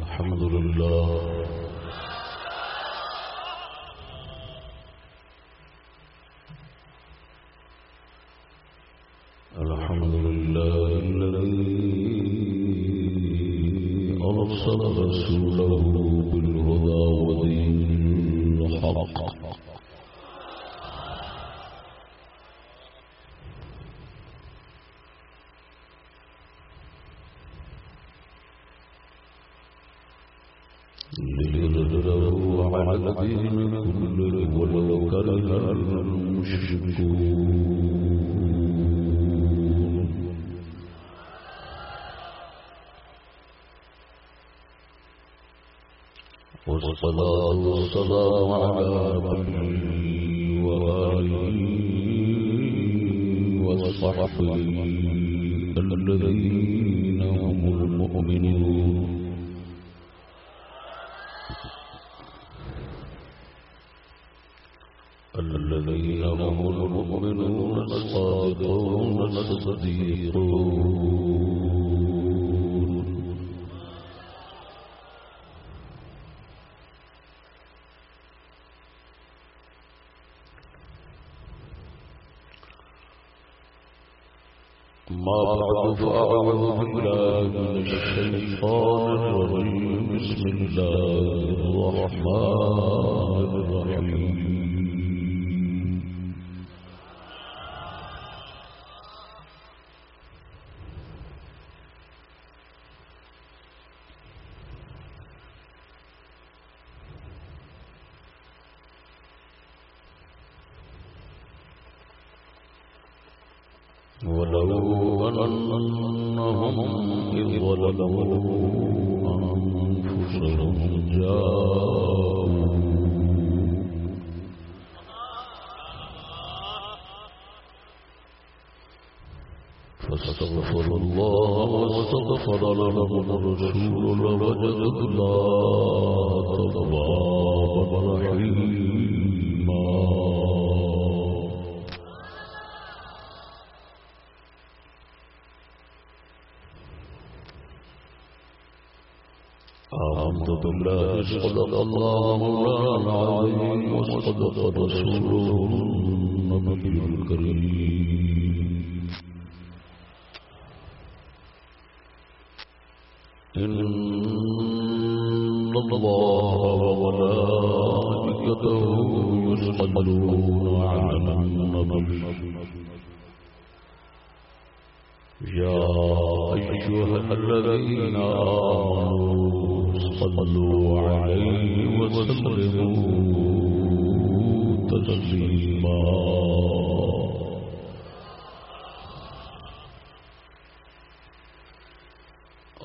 الحمد لله. والصلاة والسلام على نبيه وآله وصحبه الذين هم المؤمنون. الله مولانا العظيم وصدق رسوله النبي الكريم إن الله وملائكته يصلون على النبي يا أيها الذين آمنوا صلوا عليه وسلموا تسليما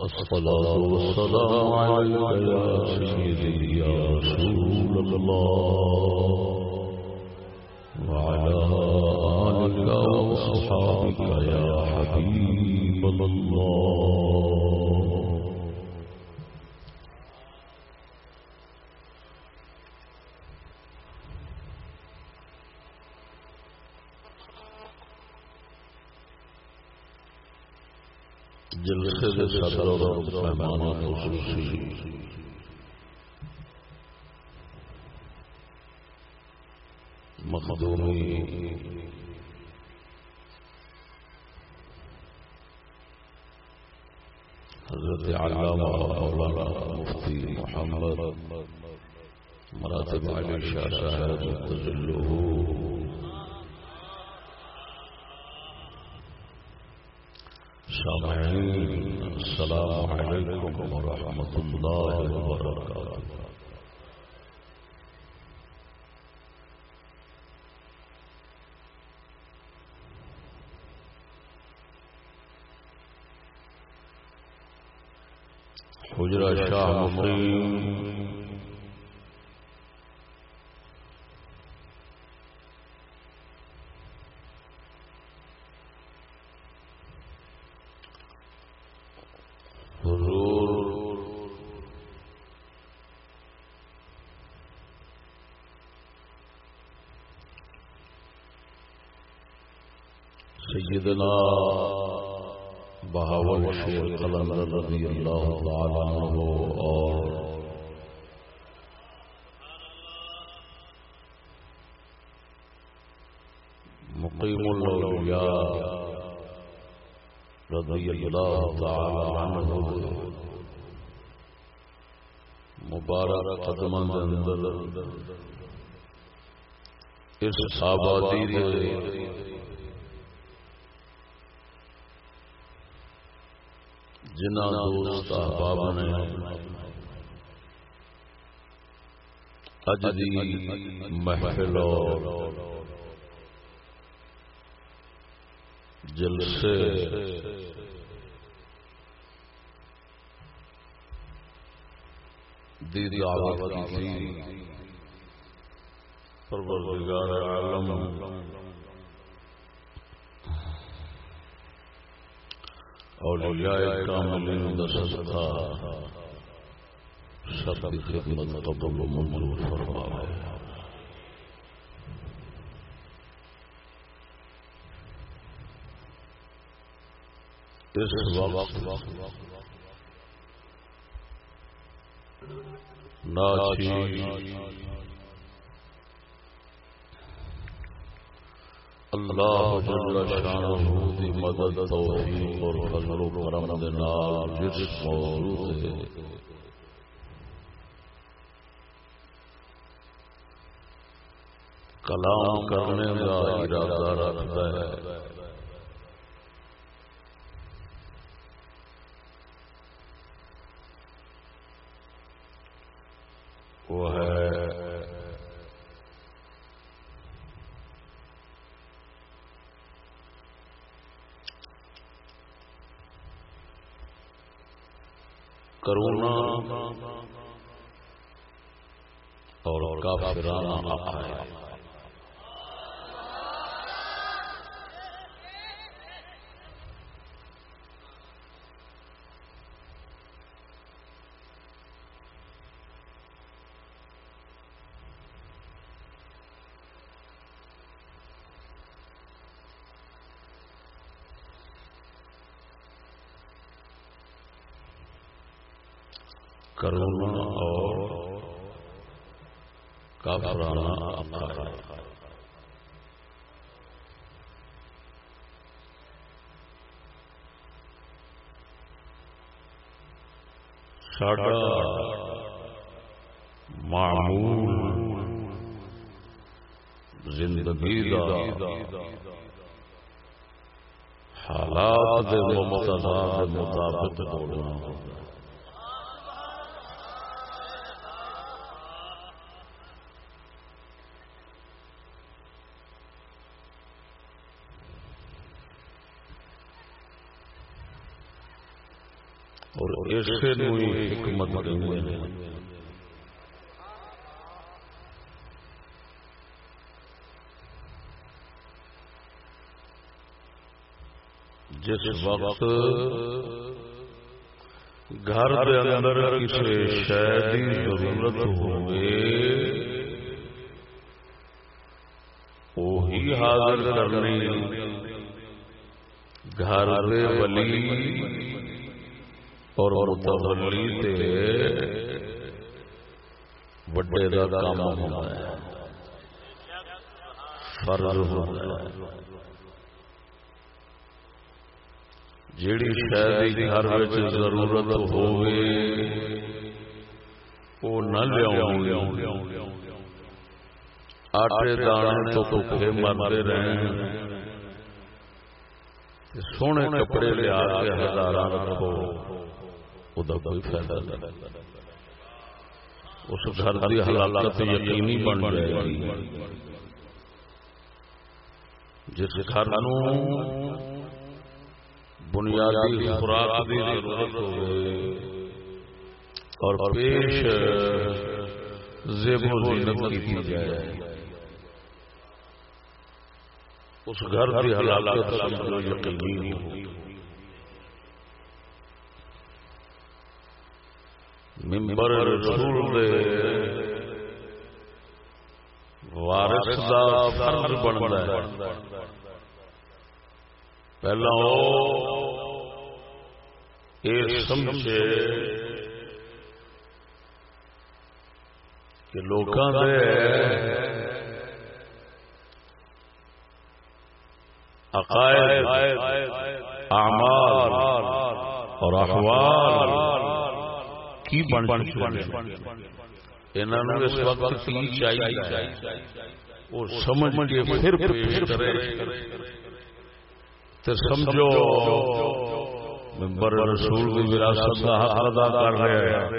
الصلاة والسلام عليك يا سيدي يا رسول الله وعلى آلك وصحابك يا حبيب الله جلسے صدر اور مہمان خصوصی مخدومی حضرت علامہ مولانا مفتی محمد. مراتب علی شاہ صاحب تجلہ سامعین السلام علیکم ورحمۃ اللہ وبرکاتہ حجرہ شاہ مقیم سیدنا شیر قلندر رضی اللہ تعالی عنہ اور مقیم الاولیاء رضی اللہ تعالی عنہ. مبارک قدمان اندر اس آبادی دے جنہ دوست احباب نے۔ اج دی محفل جلسے۔ دی دعوت کی پروردگار عالم۔ اولیاء کاملین دا صدقہ سب کی خدمت قبل و منظور فرمائے اس وقت ناچی اللہ جل شانہ دی مدد توفیق اور فضل و کرم دے نال جس موضوع کلام کرنے کا ارادہ رکھتا ہے۔ وہ ہے کرونا اور کافرانہ آقا کرونا اور کافرانہ عقائد ساڈا معمول زندگی دا حالات دے مطابق بولنا ہوگا اور اسے نوئی حکمت کہیں جس وقت گھر کے اندر کسی شہر کی ضرورت ہوگی وہی حاضر کرنی۔ گھر دے ولی اور متولی تے وڈے دا کام ہونا ہے فرض ہونا ہے جیڑی شاید گھر وچ ضرورت ہوے او نہ لیاؤں آٹے دانے تو بھوکے مرتے رہیں سونے کپڑے لیا کے ہزار رکھو کوئی فائدہ نہیں۔ اس گھر کی حلالت یقینی بن جائے۔ گی جس گھر بنیادی خوراک کی ضرورت ہوئے اور پیش زیب و زینت کی جائے۔ اس گھر کی حلالت یقینی ہوگی ممبر رسول دے۔ وارث دا فرض بنتا ہے۔ پہلا یہ سمجھے کہ لوگوں کے عقائد، اعمال اور احوال کی بن بن انہوں اس وقت کی چاہیے؟ وہ سمجھ کے پھر پیش کرے۔ تو سمجھو ممبر رسول کی وراثت کا حق ادا کر رہے ہیں۔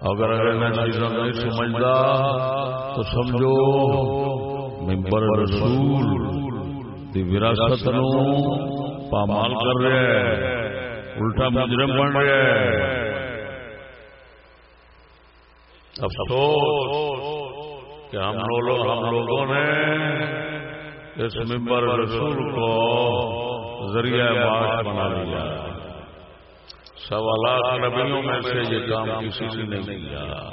اگر چیزوں نہیں سمجھتا تو سمجھو ممبر رسول وراثت نو پامال کر رہے ہیں۔ الٹا مجرم بن رہے ہیں۔ افسوس کہ ہم لوگ ہم لوگوں نے اس ممبر رسول کو ذریعہ معاش بنا لیا سوالات نبیوں میں سے یہ کام کسی نے نہیں کیا۔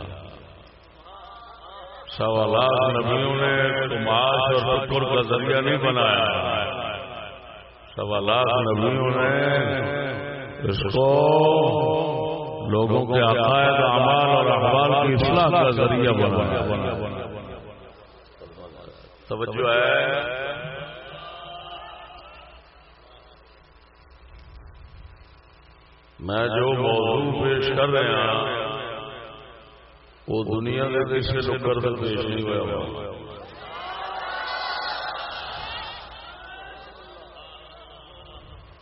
سوالات نبیوں نے معاش اور فکر کا ذریعہ نہیں بنایا۔ سوالات نبیوں نے اس کو لوگوں کے عقائد اعمال اور احوال کی اصلاح کا ذریعہ بنا توجہ ہے۔ میں جو موضوع پیش کر ہیں وہ دنیا کے کسی لوگ کر پیش نہیں ہوا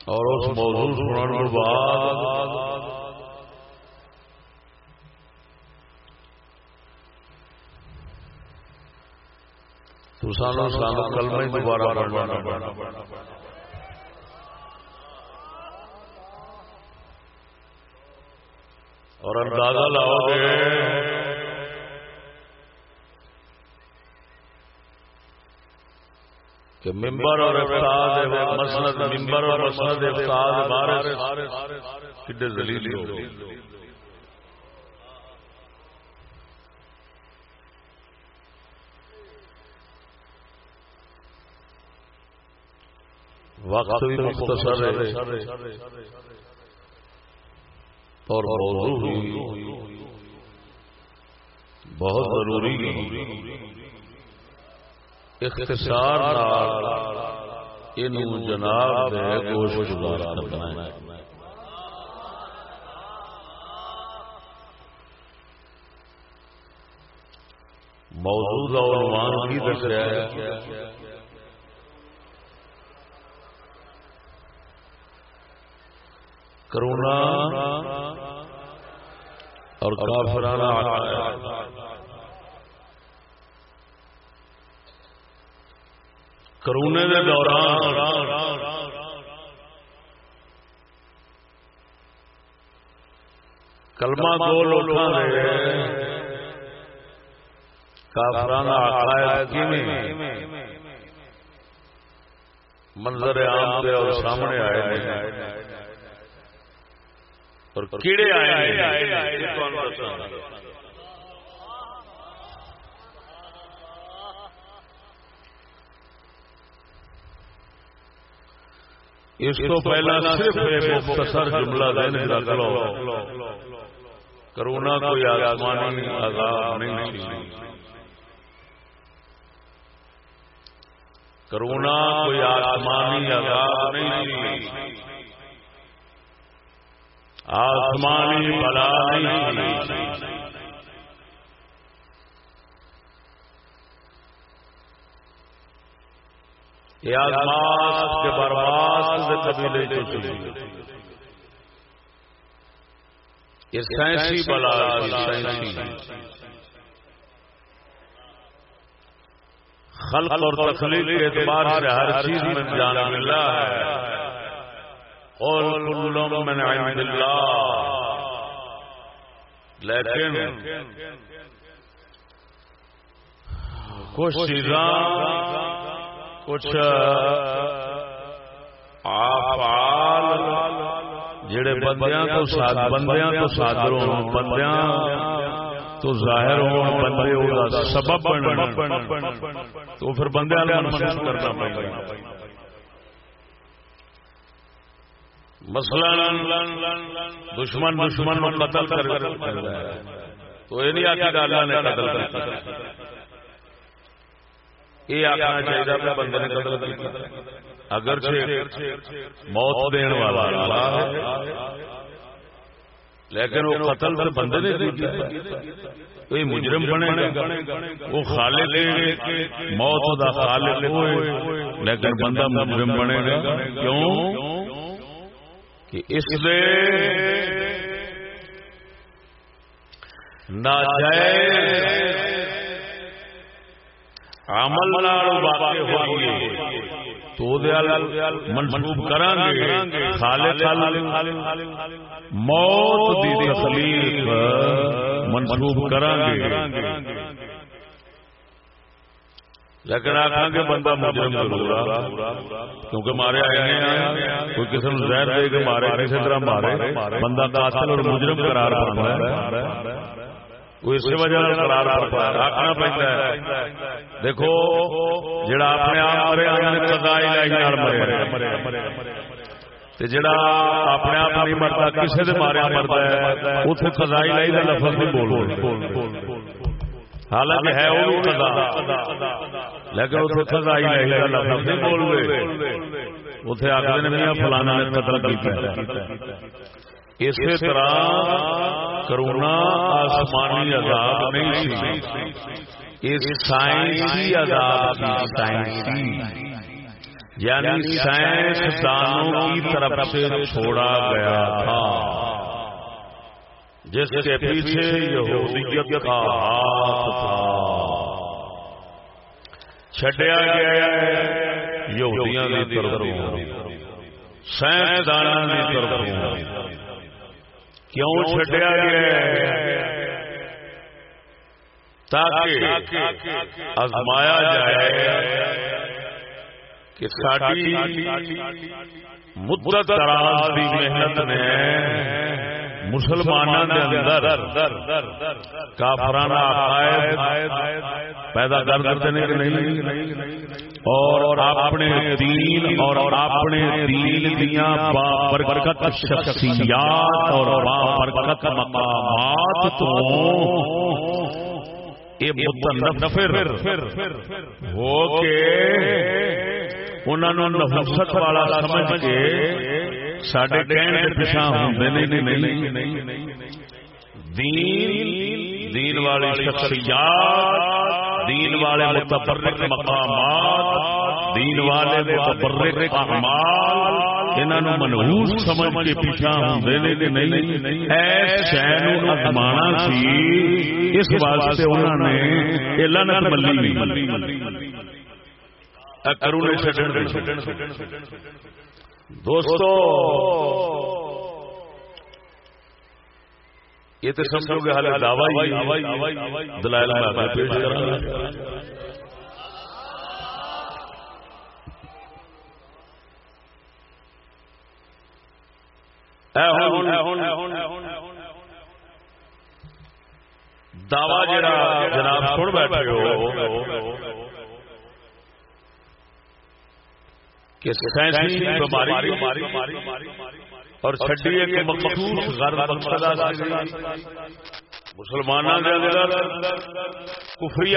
اور اس موضوع سننے کے بعد تو سانو سانو کلمہ ہی دوبارہ پڑھنا پڑنا اور اندازہ لاؤ گے۔ کہ ممبر اور افطاد مسند ممبر اور مسند افطاد بارے کڈے دلیل ہو وقت بھی مختصر ہے۔ اور موضوع بہت ضروری اختصار ان جناب گوش گزار کرنا ہے اور عنوان کی دسیا ہے۔ کرونا اور کافرانہ کرونے کے دوران کلمہ دو لوگ کافرانہ عقائد منظر عام پہ اور سامنے آئے اور کیڑے آئے اس پہلا صرف ایک مختصر جملہ کرو کرونا کوئی آسمانی عذاب نہیں تھی کرونا کوئی آسمانی عذاب نہیں۔ تھی آسمانی بلا نہیں یہ آسمان کے برباد سے کبھی نہیں چلی یہ سائنسی بلا سائنسی۔ خلق اور تخلیق کے اعتبار سے ہر چیز میں جانا ملا ہے۔ من عند لیکن کچھ چیزاں کچھ آفعال جڑے بندیاں تو ساتھ بندیاں تو صادر ہوں، بندیاں تو ظاہر ہوں، بندے ہوگا سبب بن تو پھر بندیاں بندے محسوس کرنا پڑے گا دشمن دشمن میں قتل کر تو یہ نہیں آتی اللہ نے قتل کر یہ آخنا چاہیے بندے نے قتل اگر موت دین والا لیکن وہ قتل تو بندے نے کوئی مجرم بنے گا۔ وہ خالق موت دا خالق لیکن بندہ مجرم بنے گا۔ کیوں؟ کہ اس عمل واقع ہوئی تو منسوب کریں گے خالق موت دی تخلیق منسوب کریں گے لیکن آخان کے بندہ مجرم ضرور کیونکہ مارے آئے ہیں، کوئی کسی نے زہر دے کے مارے کسی طرح مارے۔ بندہ قاتل اور مجرم قرار پڑتا ہے۔ کوئی اسی وجہ قرار پڑتا ہے۔ آخنا پڑتا ہے۔ دیکھو، جڑا اپنے آپ مرے آنے قضائی لائی مرے۔ تے جڑا اپنے آپ نہیں مرتا کسی دے مارے مرتا ہے اتنے قضائی لائی کا لفظ نہیں بول حالانکہ ہے وہ لیکن اتنے سزا نہیں بول رہے اتنے آخر نے میاں فلانا نے قتل اسی طرح کرونا آسمانی عذاب نہیں سی۔ سائنسی عذاب سائنسی۔ یعنی سائنس دانوں کی طرف سے چھوڑا گیا تھا۔ جس کے پیچھے یہودیت کا ہاتھ تھا۔ چھٹیا گیا یہودیاں کی طرف سائنسدان کی طرف کیوں چھٹیا گیا تاکہ ازمایا جائے کہ ساری مدت دراز کی محنت نے مسلمانوں کے اندر کافرانہ عقائد پیدا کر دیتے ہیں کہ نہیں؟ اور اپنے دین اور اپنے دین دیاں برکت شخصیات اور برکت مقامات تو یہ متنفر ہو کے انہوں نے نفست والا سمجھ کے سڈے کہنے پیچھا دین والے شخصیات دین والے متبرک مقامات دین والے متبرک اعمال انہوں منہوس سمجھ کے پیچھا نہیں شہر ازمانا سی اس واسطے انہوں نے لنت ملی کرو دوستو، یہ تو سمجھو گے حال دعوی دلائل میں پیش دعوی جڑا جناب سن بیٹھے ہو کہ سائنسی بیماری اور چھڈیے مقصد مسلمانوں اندر کفری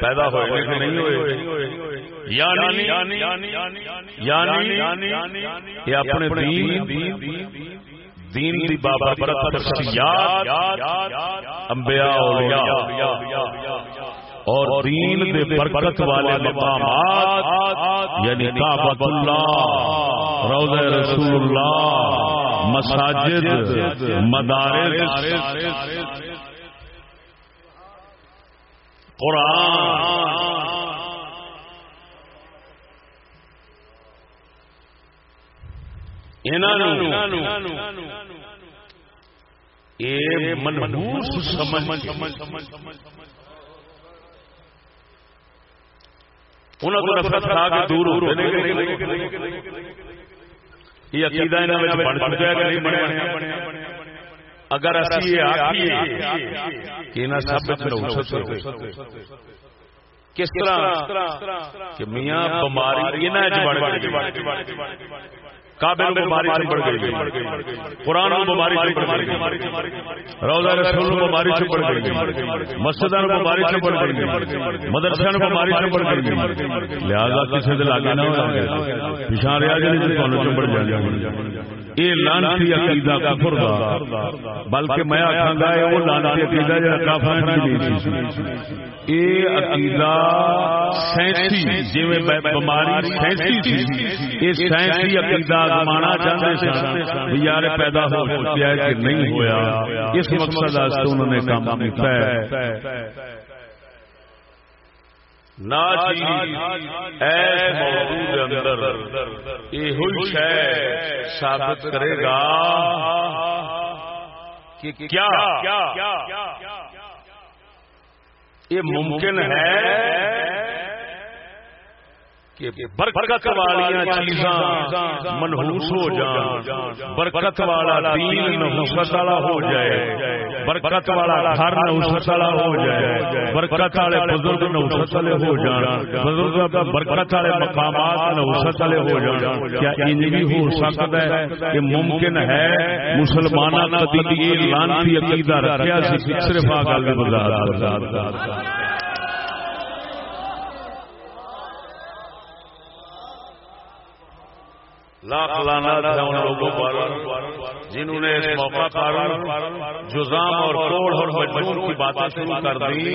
پیدا ہوئے کہ نہیں ہوئے۔ یعنی یعنی یہ اپنے دین دین دی بابا برکت انبیاء اولیاء۔ اور دین دے برکت والے مقامات یعنی کعبۃ اللہ روضہ رسول اللہ مساجد، مدارس، قرآن۔ یہ منحوس سمجھ انہوں کو نفرت کھا کے دور ہوتے یہ عقیدہ انہوں نے بڑھ چکا ہے کہ نہیں بڑھیا اگر اسی یہ آخیے کہ سب کس طرح؟ کہ میاں بماری انہیں بڑھ گئی۔ کابل بیماری سے بڑھ گئی قرآن بیماری سے بڑھ گئی روزہ رسول بیماری سے بڑھ گئی مسجد بیماری سے بڑھ گئی مدرسہ بیماری سے بڑھ گئی لہٰذا کسی دل آگے نہ ہو رہا جی بڑھ جائے۔ یہ لانسی عقیدہ کفر دا بلکہ میں آخا گا وہ لانسی عقیدہ جا کافر نہیں یہ عقیدہ جی بیماری سینسی تھی۔ سینسی عقیدہ سن۔ یار پیدا ہو ہے کہ نہیں ہویا۔ اس مقصد انہوں نے کام کیا ہے۔ ثابت کرے گا کہ کیا؟ یہ ممکن ہے برکت والی چیزاں منحوس ہو جان برکت والا دین نحوست والا ہو جائے، برکت والا گھر نحوست والا ہو جائے، برکت والے بزرگ نحوست والے ہو جان بزرگ برکت والے مقامات نحوست والے ہو جان کیا ان بھی ہو سکتا ہے کہ ممکن ہے مسلمانوں کا لانتی عقیدہ رکھا صرف آ گل بازار لاکھ لانا تھا ان لوگوں پر، جنہوں نے اس موقع پر جزام اور کوڑ اور مجبور کی باتیں شروع کر دی۔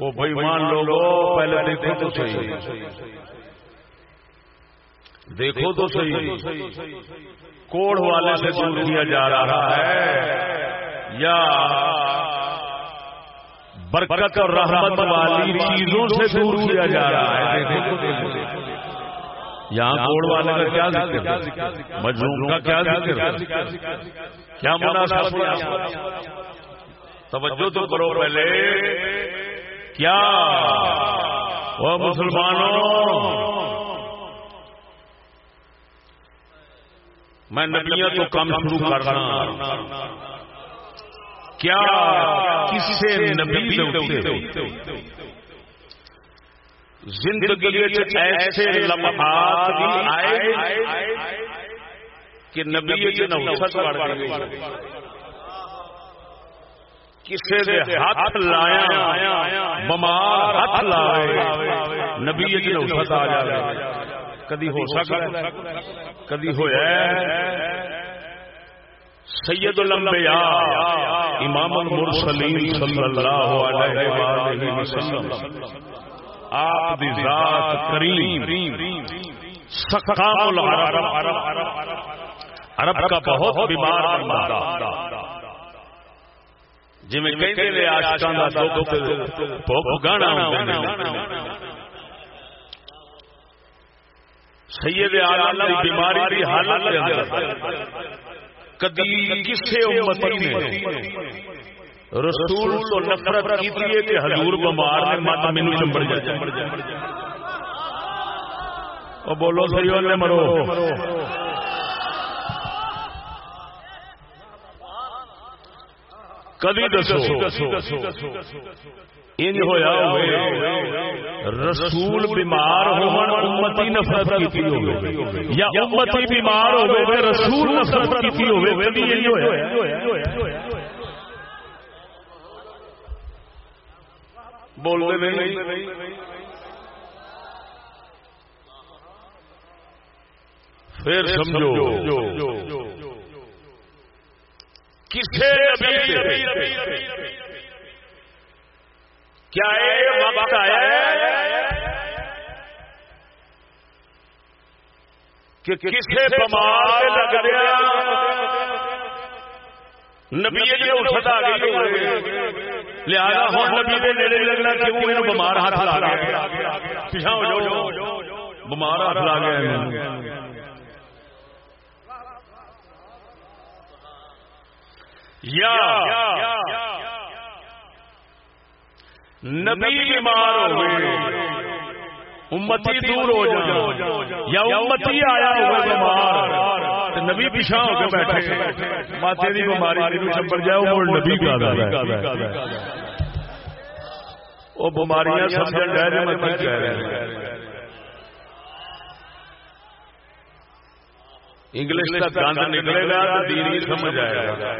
وہ بےمان لوگوں، پہلے دیکھو تو صحیح۔ دیکھو تو صحیح۔ کوڑ والے سے دور کیا جا رہا ہے۔ یا برکت اور رحمت والی چیزوں سے دور کیا جا رہا ہے۔ دیکھو تو یہاں کوڑ والے کا کیا ذکر؟ مجروم کا کیا ذکر؟ کیا مناسب توجہ تو کرو پہلے۔ کیا؟ وہ مسلمانوں۔ میں نبیاں تو کم شروع کر رہا کیا؟ کسی سے نبی زندگی ایسے لمحات آئے کہ نبی نوسط ہاتھ لایا بمار ہاتھ لائے۔ نبی نوسط آ جائے۔ کدی ہو سکتا کدی ہوا سید الانبیاء امام المرسلین صلی اللہ علیہ وسلم۔ آپ دی ذات کریم سقام العرب عرب کا بہت بیمار بندہ۔ جی میں کہتے ہیں عاشقاں دا دکھ گانا سید عالم دی بیماری دی حالت دے اندر کدی کسے امتی نے رسول تو نفرت کی تھی کہ حضور بمار نے مت مینو چمبڑ جائے۔ وہ بولو سی نے مرو۔ کدی دسو۔ انج ہویا رسول بیمار ہون امتی نفرت کیتی ہوے یا امتی بیمار ہوے رسول نفرت کیتی ہوے کدی انج ہویا۔ بولتے نہیں۔ پھر سمجھو۔ کسے کیا وقت آیا کہ کسے بمار لگ گیا؟ نبی اٹھتا گئی لہذا ہوں نبی دے نیڑے لگنا کیوں انہوں بمار ہاتھ لا گیا پیچھا ہو جاؤ۔ ہاتھ لا گیا یا نبی بیمار امتی دور ہو جائے یا امتی آیا ہوا بیمار۔ نبی پیچھا ہو کے بیٹھے ماتے کی بیماری چمبر جائے وہ نبی کا وہ بیماریاں سمجھ رہے میں کہہ رہے انگلش کا گند نکلے گا تو دین ہی سمجھ آئے گا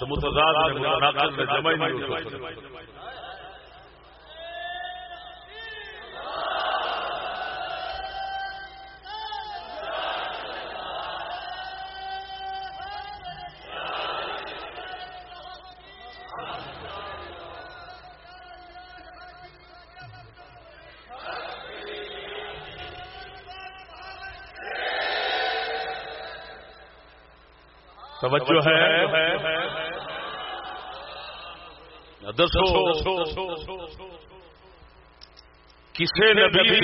تو متضاد میں جمع ہی نہیں ہو سکتا توجہ ہے۔ دسو۔ کسے نبی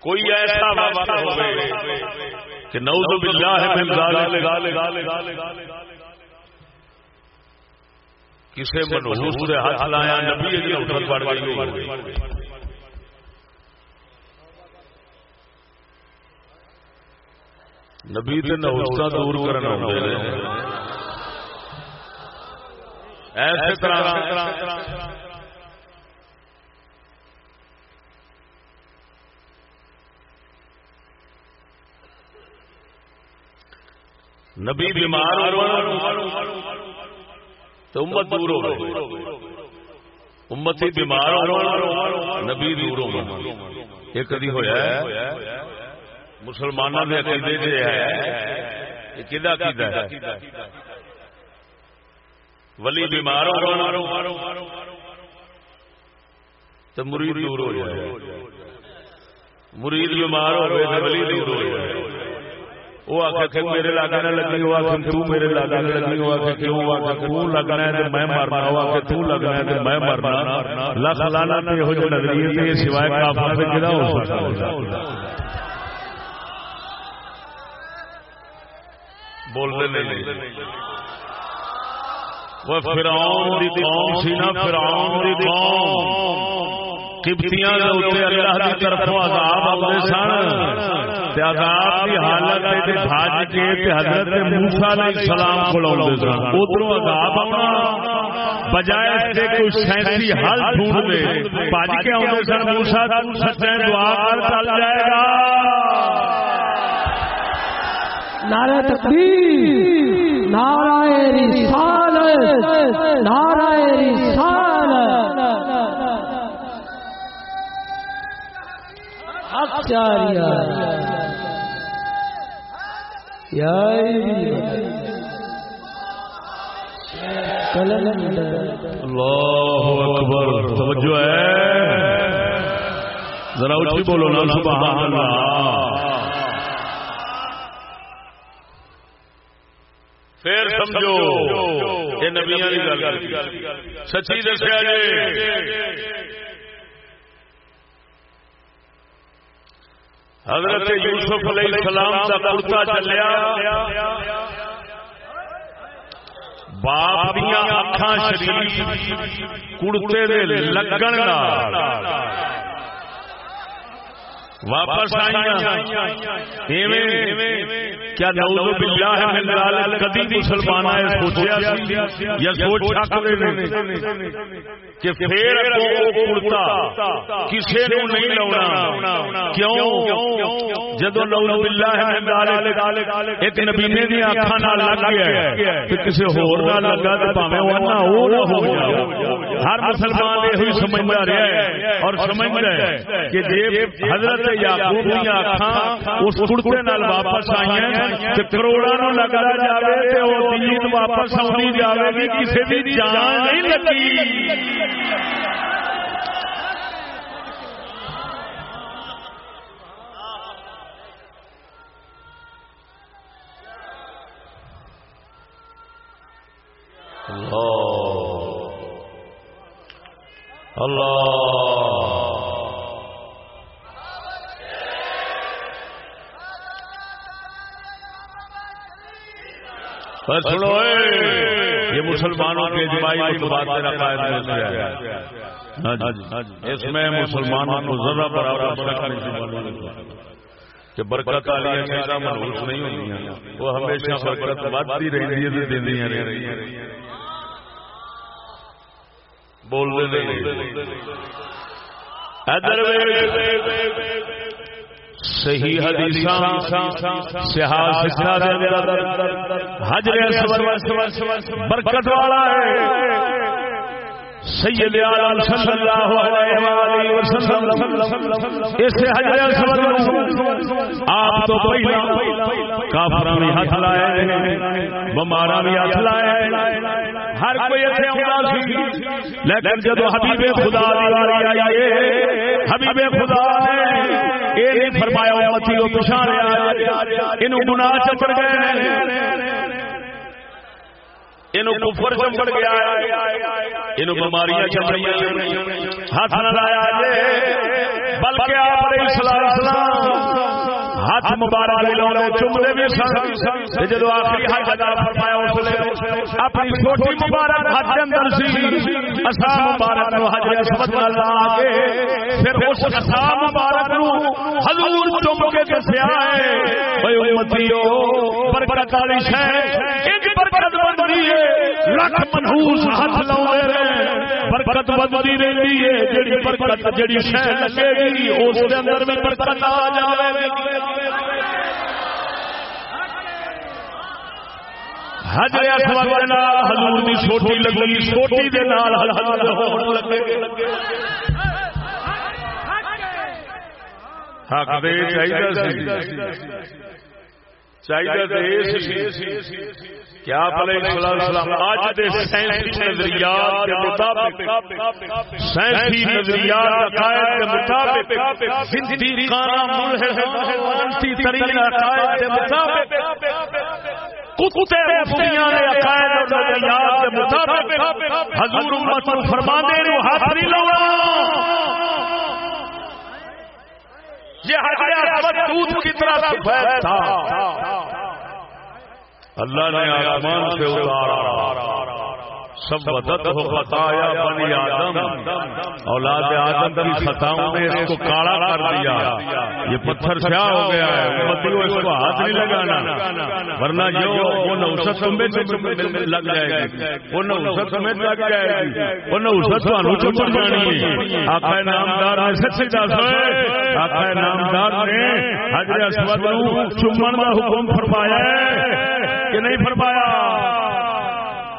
کوئی ایسا واقعہ کہ نعوذ باللہ من ذالک۔ کسے منحوس دے ہاتھ لایا نبی دی اٹھت پڑ گئی۔ نبی نوسا دور کرنا ایسے طرح نبی بیمار تو امت دور ہو امتی بیمار ہو نبی دور ہو یہ کدی ہوا مسلمانوں کے عقیدے سے ہے کدا ولی بیمار ہو تو مرید دور ہو جائے۔ مرید بیمار ہو گئے ولی دور ہو جائے۔ وہ آخر میرے نہ لگی وہ آخر کیوں میرے لاگے نہ لگی وہ آخر کیوں لگنا ہے میں مرنا لگنا ہے میں مرنا۔ لکھ لانا نظریے سوائے کافر ہو سکتا بولتے نہیں۔ وہ فرعون دی قوم سی نا فرعون دی قوم۔ قبطیاں دے اوتے اللہ دی طرفوں عذاب آوندے سن۔ تے عذاب دی حالت تے بھاج کے تے حضرت موسی علیہ السلام کول اوندے سن۔ اوتھروں عذاب آونا۔ بجائے اس کے کوئی سینسی حل ڈھونڈ دے بھاج کے اوندے سن موسی تو سچے دعا کر چل جائے گا۔ نعرہ تکبیر، نعرہ رسالت نعرہ رسالت۔ حق جاریہ۔ یا اللہ اکبر، توجہ ہے۔ ذرا اچھی بولو نا، سبحان اللہ۔ پھر سمجھو یہ نبیا کی گل سچی دسیا جی۔ حضرت یوسف علیہ السلام کا کرتا چلیا۔ باپ دیا اکھان شریف کڑتے لگن واپس کیا نعوذ باللہ من ذالک؟ کبھی مسلمان سوچیا یا سوچ سکتے نے کہ پھر کو کسے نو نہیں لونا۔ کیوں؟ جدو نعوذ باللہ من ذالک ایک نبی نے دی نال لگ گیا کہ کسے ہور نال لگا تے او نہ او نہ ہو جائے ہر مسلمان یہ ہوئی رہا ہے اور سمجھتا ہے کہ جب حضرت یعقوب دی اکھاں اس کڑتے نال واپس آئی تے کروڑاں نو لگدا جاوے تے او دین واپس آونی جاوے گی، کسے دی جان نہیں لگی۔ اللہ۔ اللہ۔ سنو یہ مسلمانوں کے اجماعی مطبات میرا قائد میں سے ہے اس میں مسلمانوں کو ذرا برابر نہیں کہ برکت والی ہمیشہ محروس نہیں ہوتی ہیں۔ وہ ہمیشہ برکت بڑھتی رہی ہے دیندی رہی بول دے ادھر صحیح حجر برکت والا ہے سید عالم صلی اللہ علیہ وسلم اس حجر اسود آپ تو پہلا کافراں بھی ہاتھ لائے بمارا بھی ہاتھ لائے ہر کوئی ایتھے آوندا سی لیکن حبیب خدا دی واری آئی حبیب خدا نے اے نہیں فرمایا امتی او پچھاڑیا اینو گناہ چپڑ گئے کفر چمڑ گیا بیماریاں چمڑی ہاتھ نہ لایا بلکہ آپ ہاتھ مبارک لونے چملے بھی سن۔ جدو آخری حج ادا فرمایا اس نے اپنی چھوٹی مبارک حج کے اندر سی۔ اسا مبارک نو حج اسود اللہ آگے پھر اس اسا مبارک نو حضور چم کے دسیا ہے۔ بھائی امتیو، برکت والی شے ایک برکت بندی ہے۔ لکھ منحوس ہاتھ لاؤندے رہے برکت بندی رہندی ہے۔ جڑی برکت جڑی شے لگے گی، اس دے اندر میں برکت آ جاوے گی۔ حجر اسود حضور دی چھوٹی لگی چھوٹی دے نال حضور ہون لگے حق دے چاہیے چاہیے کیا بھلے السلام اج دے سائنسی نظریات کے مطابق سائنسی نظریات عقائد کے مطابق زندگی کارا ملحد انتی ترین عقائد کے مطابق کتے مفتیاں نے عقائد اور نظریات کے مطابق حضور امت فرمانے نے ہاتھ نہیں لگا۔ یہ حضرت دودھ کی طرح سفید تھا۔ اللہ نے آسمان سے اتارا۔ سب بدت ہو بتایا بنی آدم. اولاد آدم کی خطاؤں نے اس کو کاڑا کر دیا. یہ پتھر سیاہ ہو گیا ہے. مطلب اس کو ہاتھ نہیں لگانا. ورنہ جو وہ نوسط میں لگ جائے گی. وہ نوسط میں لگ جائے گی. وہ نوسط تو چپڑ جانی ہے. آقا نامدار نے سچ دس آقا نامدار نے حضرت اسود چمن کا حکم فرمایا ہے کہ نہیں فرمایا؟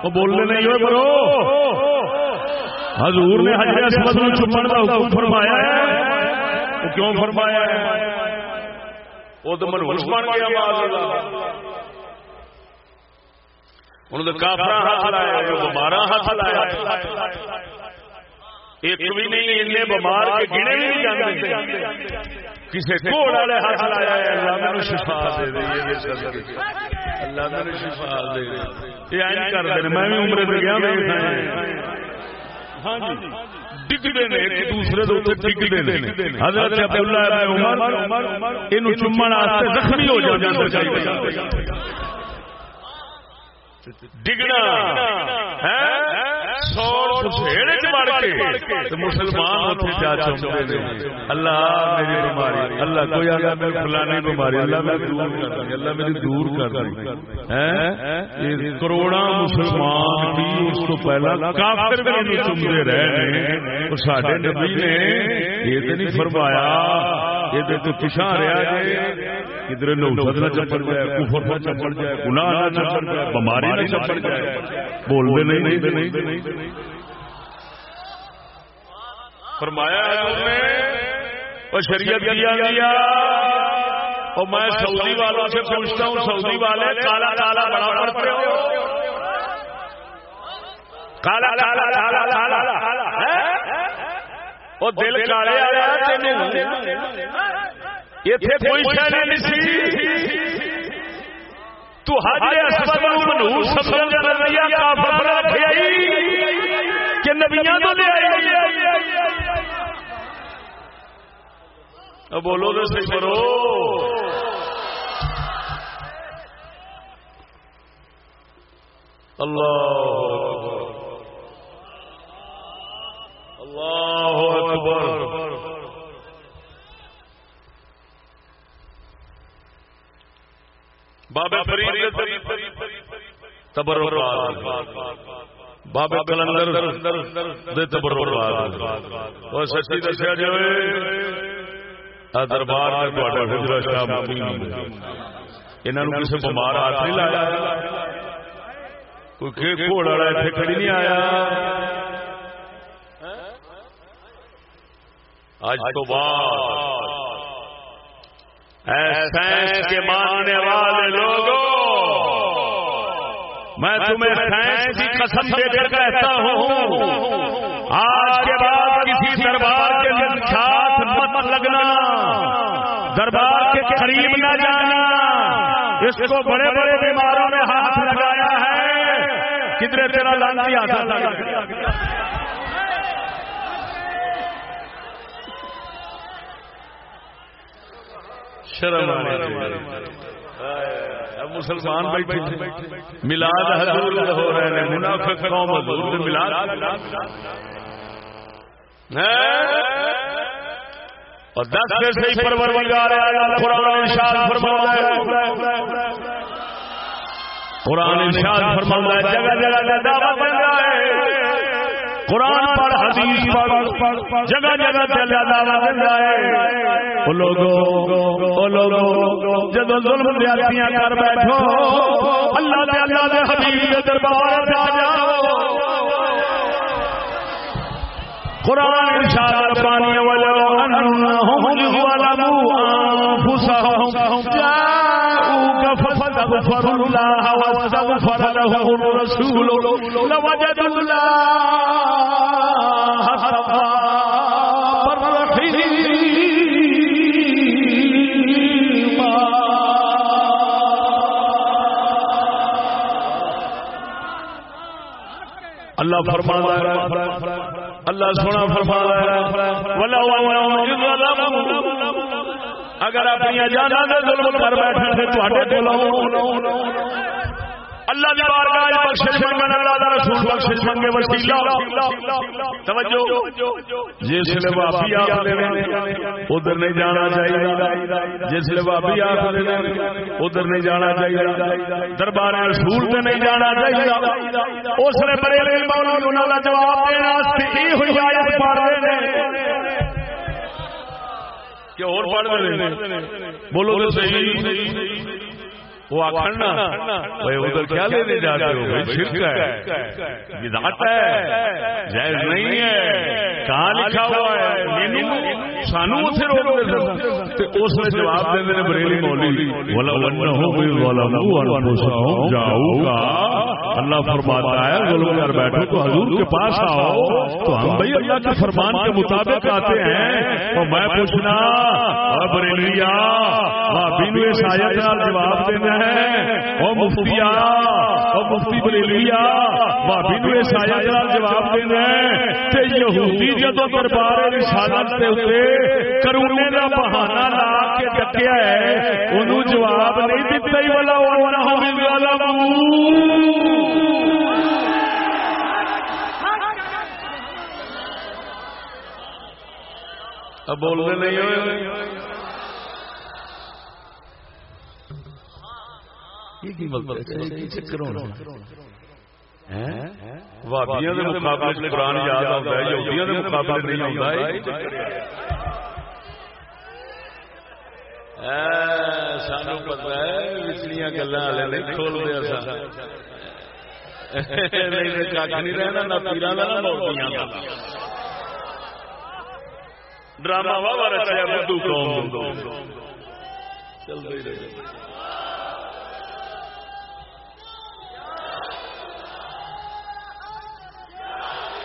وہ بولنے نہیں ہوئے برو. حضور نے حضرت اسمد میں چھپن کا حکم فرمایا ہے. وہ کیوں فرمایا ہے؟ وہ تو منہوس بن گیا انہوں نے کافرا ہاتھ لایا، جو بمارا ہاتھ لایا. ایک بھی نہیں ان بمار کے گنے بھی نہیں جانتے کسی کوڑ والے ہاتھ لایا ہے اللہ میں شفا دے دے اللہ شفا دے۔ یہ این کر دے میں بھی عمرے تے گیا میں ہاں جی۔ ڈگدے نے ایک دوسرے دے اوپر ڈگدے نے۔ حضرت عبداللہ ابن عمر اینو واسطے زخمی ہو جاندے چاہیے ڈگنا ہے مسلمان اللہ میری بیماری اللہ کوئی آگا میری فلانی بیماری اللہ میری دور کر دیں اللہ میری دور کر دیں کروڑا مسلمان بھی اس کو پہلا کافر بھی چمتے رہے اور سارے نبی نے یہ تو نہیں فرمایا یہ تو پچھا رہا ہے کدھر نوسط نہ چپڑ جائے کفر نہ چپڑ جائے گناہ نہ چپڑ جائے بیماری نہ چپڑ جائے۔ بول دے نہیں فرمایا اور شریعت دیا گیا اور میں سعودی والوں سے پوچھتا ہوں سعودی والے کالا کالا بڑا پڑتے ہو۔ کالا کالا کالا کالا وہ دل کالے اتنے کوئی شہر نہیں تو حاجر اسود منہور سفر کا نظریہ کافر رکھے کہ نبیاں تو لے آئی بولو تو صحیح کرو اللہ اللہ اکبر بابا فرید بابے کلندر دے تبرکات سچی دسیا جائے دربار میں تہاڈا حجرہ شاہ مقیم انہاں نوں کسے بیمار ہاتھ نہیں لایا۔ کوئی کھے گھوڑ والا ایتھے کھڑی نہیں آیا۔ آج تو بعد کے ماننے والے لوگوں۔ میں تمہیں سائنس کی قسم دے کر کہتا ہوں۔ آج کے بعد کسی دربار کے ساتھ مت لگنا۔ دربار کے قریب نہ جانا۔ اس کو بڑے بڑے بیماروں میں ہاتھ لگایا ہے۔ کتنے تیرا لانتی آتا لگا شرم اب مسلمان بیٹھے ملاد حضور ہو رہے ہیں۔ منافق قوم حضور۔ ملاد اور دس سے صحیح پروردگار عالم قرآن ارشاد فرماتا ہے۔ قرآن ارشاد فرماتا ہے۔ جگہ جگہ دعویٰ بن رہا ہے۔ قرآن پر حدیث پر جگہ جگہ ہے۔ لوگوں جب ظلم زیادتیاں کر بیٹھو۔ اللہ دے اللہ دے حبیب دربار جاؤ۔ قرآن ارشاد ربانی ولو انهم ظلموا انفسهم جاءوك فاستغفروا الله واستغفر لهم الرسول. لوجدوا الله توابا اللہ فرماتا ہے اللہ سونا فرماتا اگر اپنی جانا دے ظلم بیٹھے تواڈے کول اللہ دی بارگاہ وچ بخشش منگن، اللہ دا رسول بخشش منگے، وسیلہ۔ توجہ۔ جس لے واپی آپ ادھر نہیں جانا چاہیے جس لے واپی ادھر نہیں جانا چاہیے دربار رسول تے نہیں جانا چاہیے اس نے بڑے لے انہاں دا جواب دین واسطے ای ہوئی آیت پڑھ رہے کہ اور پڑھ ہیں بولو تو صحیح۔ وہ ادھر کیا لینے جاتے ہو؟ بھائی شرک ہے۔ بدعت ہے۔ جائز نہیں ہے۔ کہاں لکھا ہوا ہے؟ سانو اتنے روک دے اس نے جواب دے دے بریلی مولی۔ جاؤ گا اللہ فرماتا ہے ظلم کر بیٹھو تو حضور کے پاس آؤ۔ تو ہم بھائی اللہ کے فرمان کے مطابق آتے ہیں۔ تو میں پوچھنا بریلیا بھابی اس آیت کا جواب دینا ہے او مفتیا او مفتی بریلیا بھابی نو اس آیت جواب دینا ہے تے یہودی دربار رسالت دے اوتے کرونے دا بہانہ لا کے ڈکیا ہے اونوں جواب نہیں دتا ہی والا اب بولنے نہیں ہوئے۔ وابیاں کے مقابلے قرآن یاد آتا ہے یہودیاں کے مقابلے نہیں آتا سانو پتا ہے پچھلیا گلا والے نہیں کھولتے نہیں کھ نہیں رہنا نہ کا ڈرامہ واہ رچا بدھو قوم۔ چلتے ہی رہے۔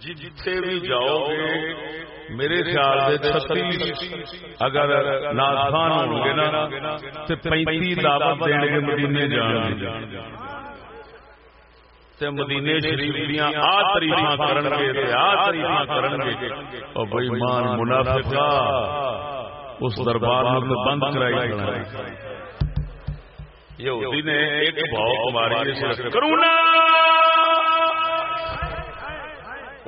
جتھے بھی جاؤ گے میرے خیال سے چھتیس، اگر ناسان ہو گے نا تو پینتی دعوت دیں گے مدینے جان تے مدینے شریف دیا آ تاریخ کرن گے تے آ تاریخ کرن گے او بے ایمان منافقا اس دربار میں بند کرائی یہودی نے ایک بھاؤ ماری کرونا!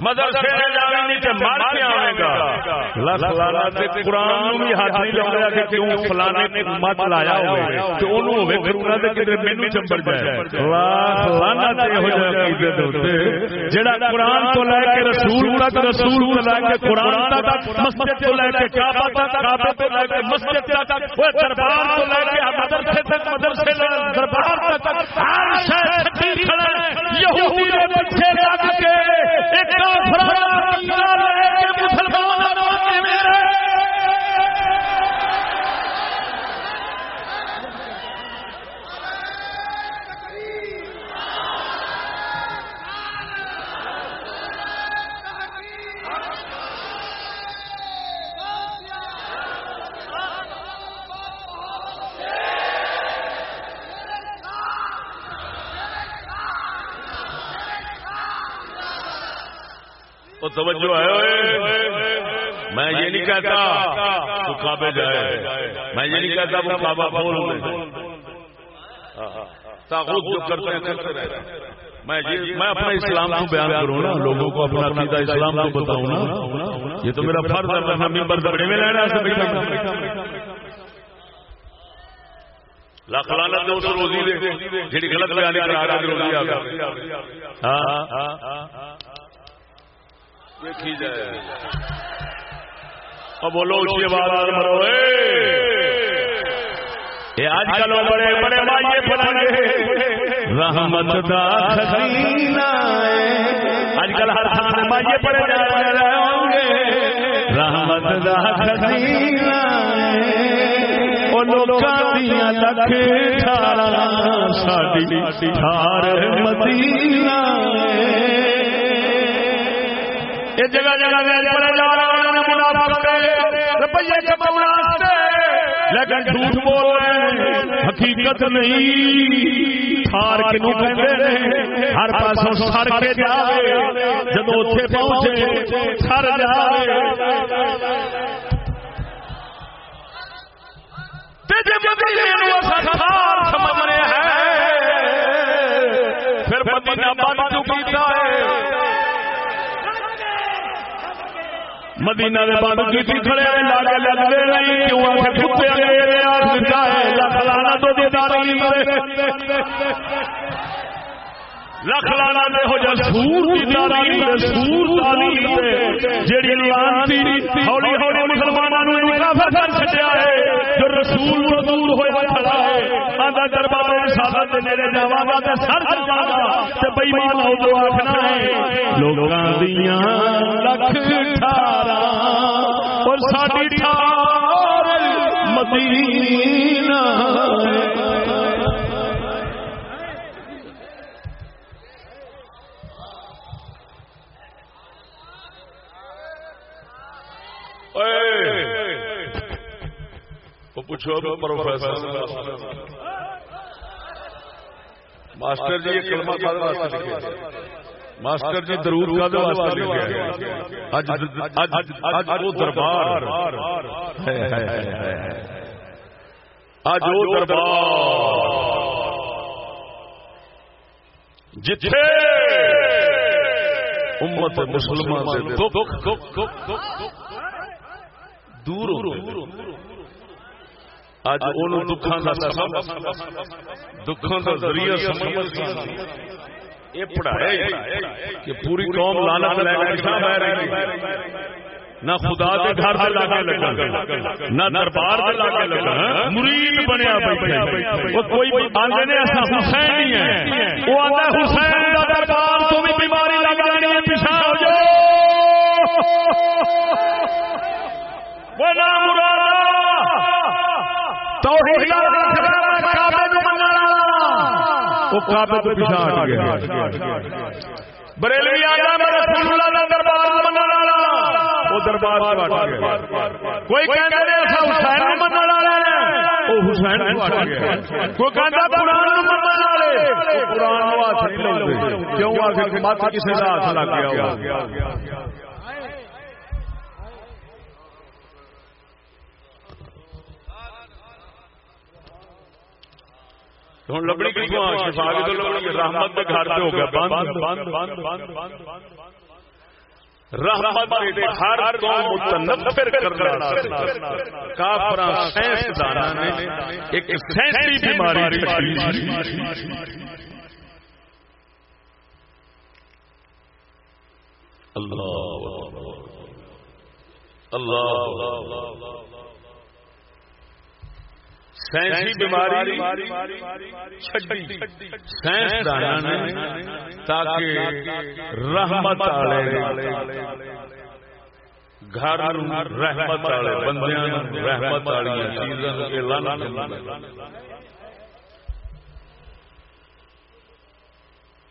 مدرسے نہیں تو مر کے آئے گا؟ فلانا قرآن بھی ہاتھ نہیں لایا کہ کیوں فلانے نے مت لایا ہوئے؟ تو انہوں ہوئے کرونا دے کدھر مینو چمبر جائے؟ فلانا تے ہو جائے عقیدے ہوتے۔ جڑا قرآن تو لے کے رسول تک رسول تو لے کے قرآن تک مسجد تو لے کے کعبہ تک کعبہ تو لے کے مسجد تک وہ دربار تو لے کے مدرسے تک مدرسے دربار تک ہر شے چھٹی کھڑا یہودی دے پیچھے لگ کے ایک توجہ ہے۔ میں یہ نہیں کہتا تو کعبے جائے۔ میں یہ نہیں کہتا وہ کعبہ بول تاغوت جو کرتے ہیں، کرتے رہے۔ میں میں اپنا اسلام کو بیان کروں نا، لوگوں کو اپنا عقیدہ اسلام کو بتاؤں نا۔ یہ تو میرا فرض ہے، میں ممبر بڑے میں لینا سے بیٹھا لاکھ لانا دو سو روزی دے۔ جی غلط بیان کرا رہا روزی آ ہاں۔ دیکھی جائے۔ اب بولو مرو۔ آج کل بڑے بڑے مائیے پڑھیں رحمت دا خزینہ آج کل ہر خان مائیے پڑے جا رہے ہوں گے رحمت دا خزینہ وہ لوکاں دیاں لکھ ٹھارا ساڈی ٹھار مدینہ یہ جگہ جگہ پڑے جا رہے روپیے لیکن جھوٹ بول رہے حقیقت نہیں۔ ہار کنو ہر پاس سر کے جب اتنے پہنچے، سر جائے۔ پھر مدینہ بند مدینہ دے بند کیتی کھڑے لا کے لگ دے نہیں کیوں آ کے کتے اگے آ ہے لکھ لانا تو دیدار لکھ لانا دے ہو جا سور دی داری دیدار سور داری تعلیم جیڑی لانتی ہولی ہولی مسلمان نے کافر کر ہے، جو رسول تو دور کھڑا ہے۔ دربار دے میرے جاواں تے سر جاواں تے بے ایمان ہو جو آکھنا ہے۔ لوکاں دیاں لکھ ٹھارا اور ساڈی ٹھار پوچھو پروفیسر ماسٹر جی کلمہ کال واسطے لکھے ماسٹر جی درود کا واسطے لکھے اج وہ دربار اج وہ دربار جتھے امت مسلمان سے دور اج دکھان دکھان کا ذریعہ یہ پڑھایا کہ پوری قوم لالا لے کر رہی ہے۔ نہ خدا کے گھر سے لاگے لگا نہ دربار سے لاگے لگا مرید بنیا بیٹھے وہ کوئی آندے نے ایسا حسین نہیں ہے۔ وہ آتا حسین کا دربار تو بھی بیماری لگ جانی ہے، پیچھا ہو جاؤ۔ وہ نہ مراد بریلوی آتا میں رسول اللہ کا دربار منع والا۔ وہ دربار سے ہٹ گیا۔ کوئی کہتا ہے ایسا حسین کو منع والا وہ حسین کو ہٹ گیا۔ کوئی کہتا قرآن کو منع والے وہ قرآن کو ہاتھ نہیں لاؤ کیوں؟ آخر مت کسی کا ہاتھ لگ گیا ہوں لبڑی کتوں شفا کی تو لبڑی رحمت گھر ہو گیا بند بند بند بند بند رحمت دے ہر قوم متنفر کرنا کافر سائنس دانا نے ایک سائنسی بیماری اللہ اللہ سائنسی بیماری سائنس تاکہ رحمت والے گھر رحمت والے بندیاں رحمت والی چیزیں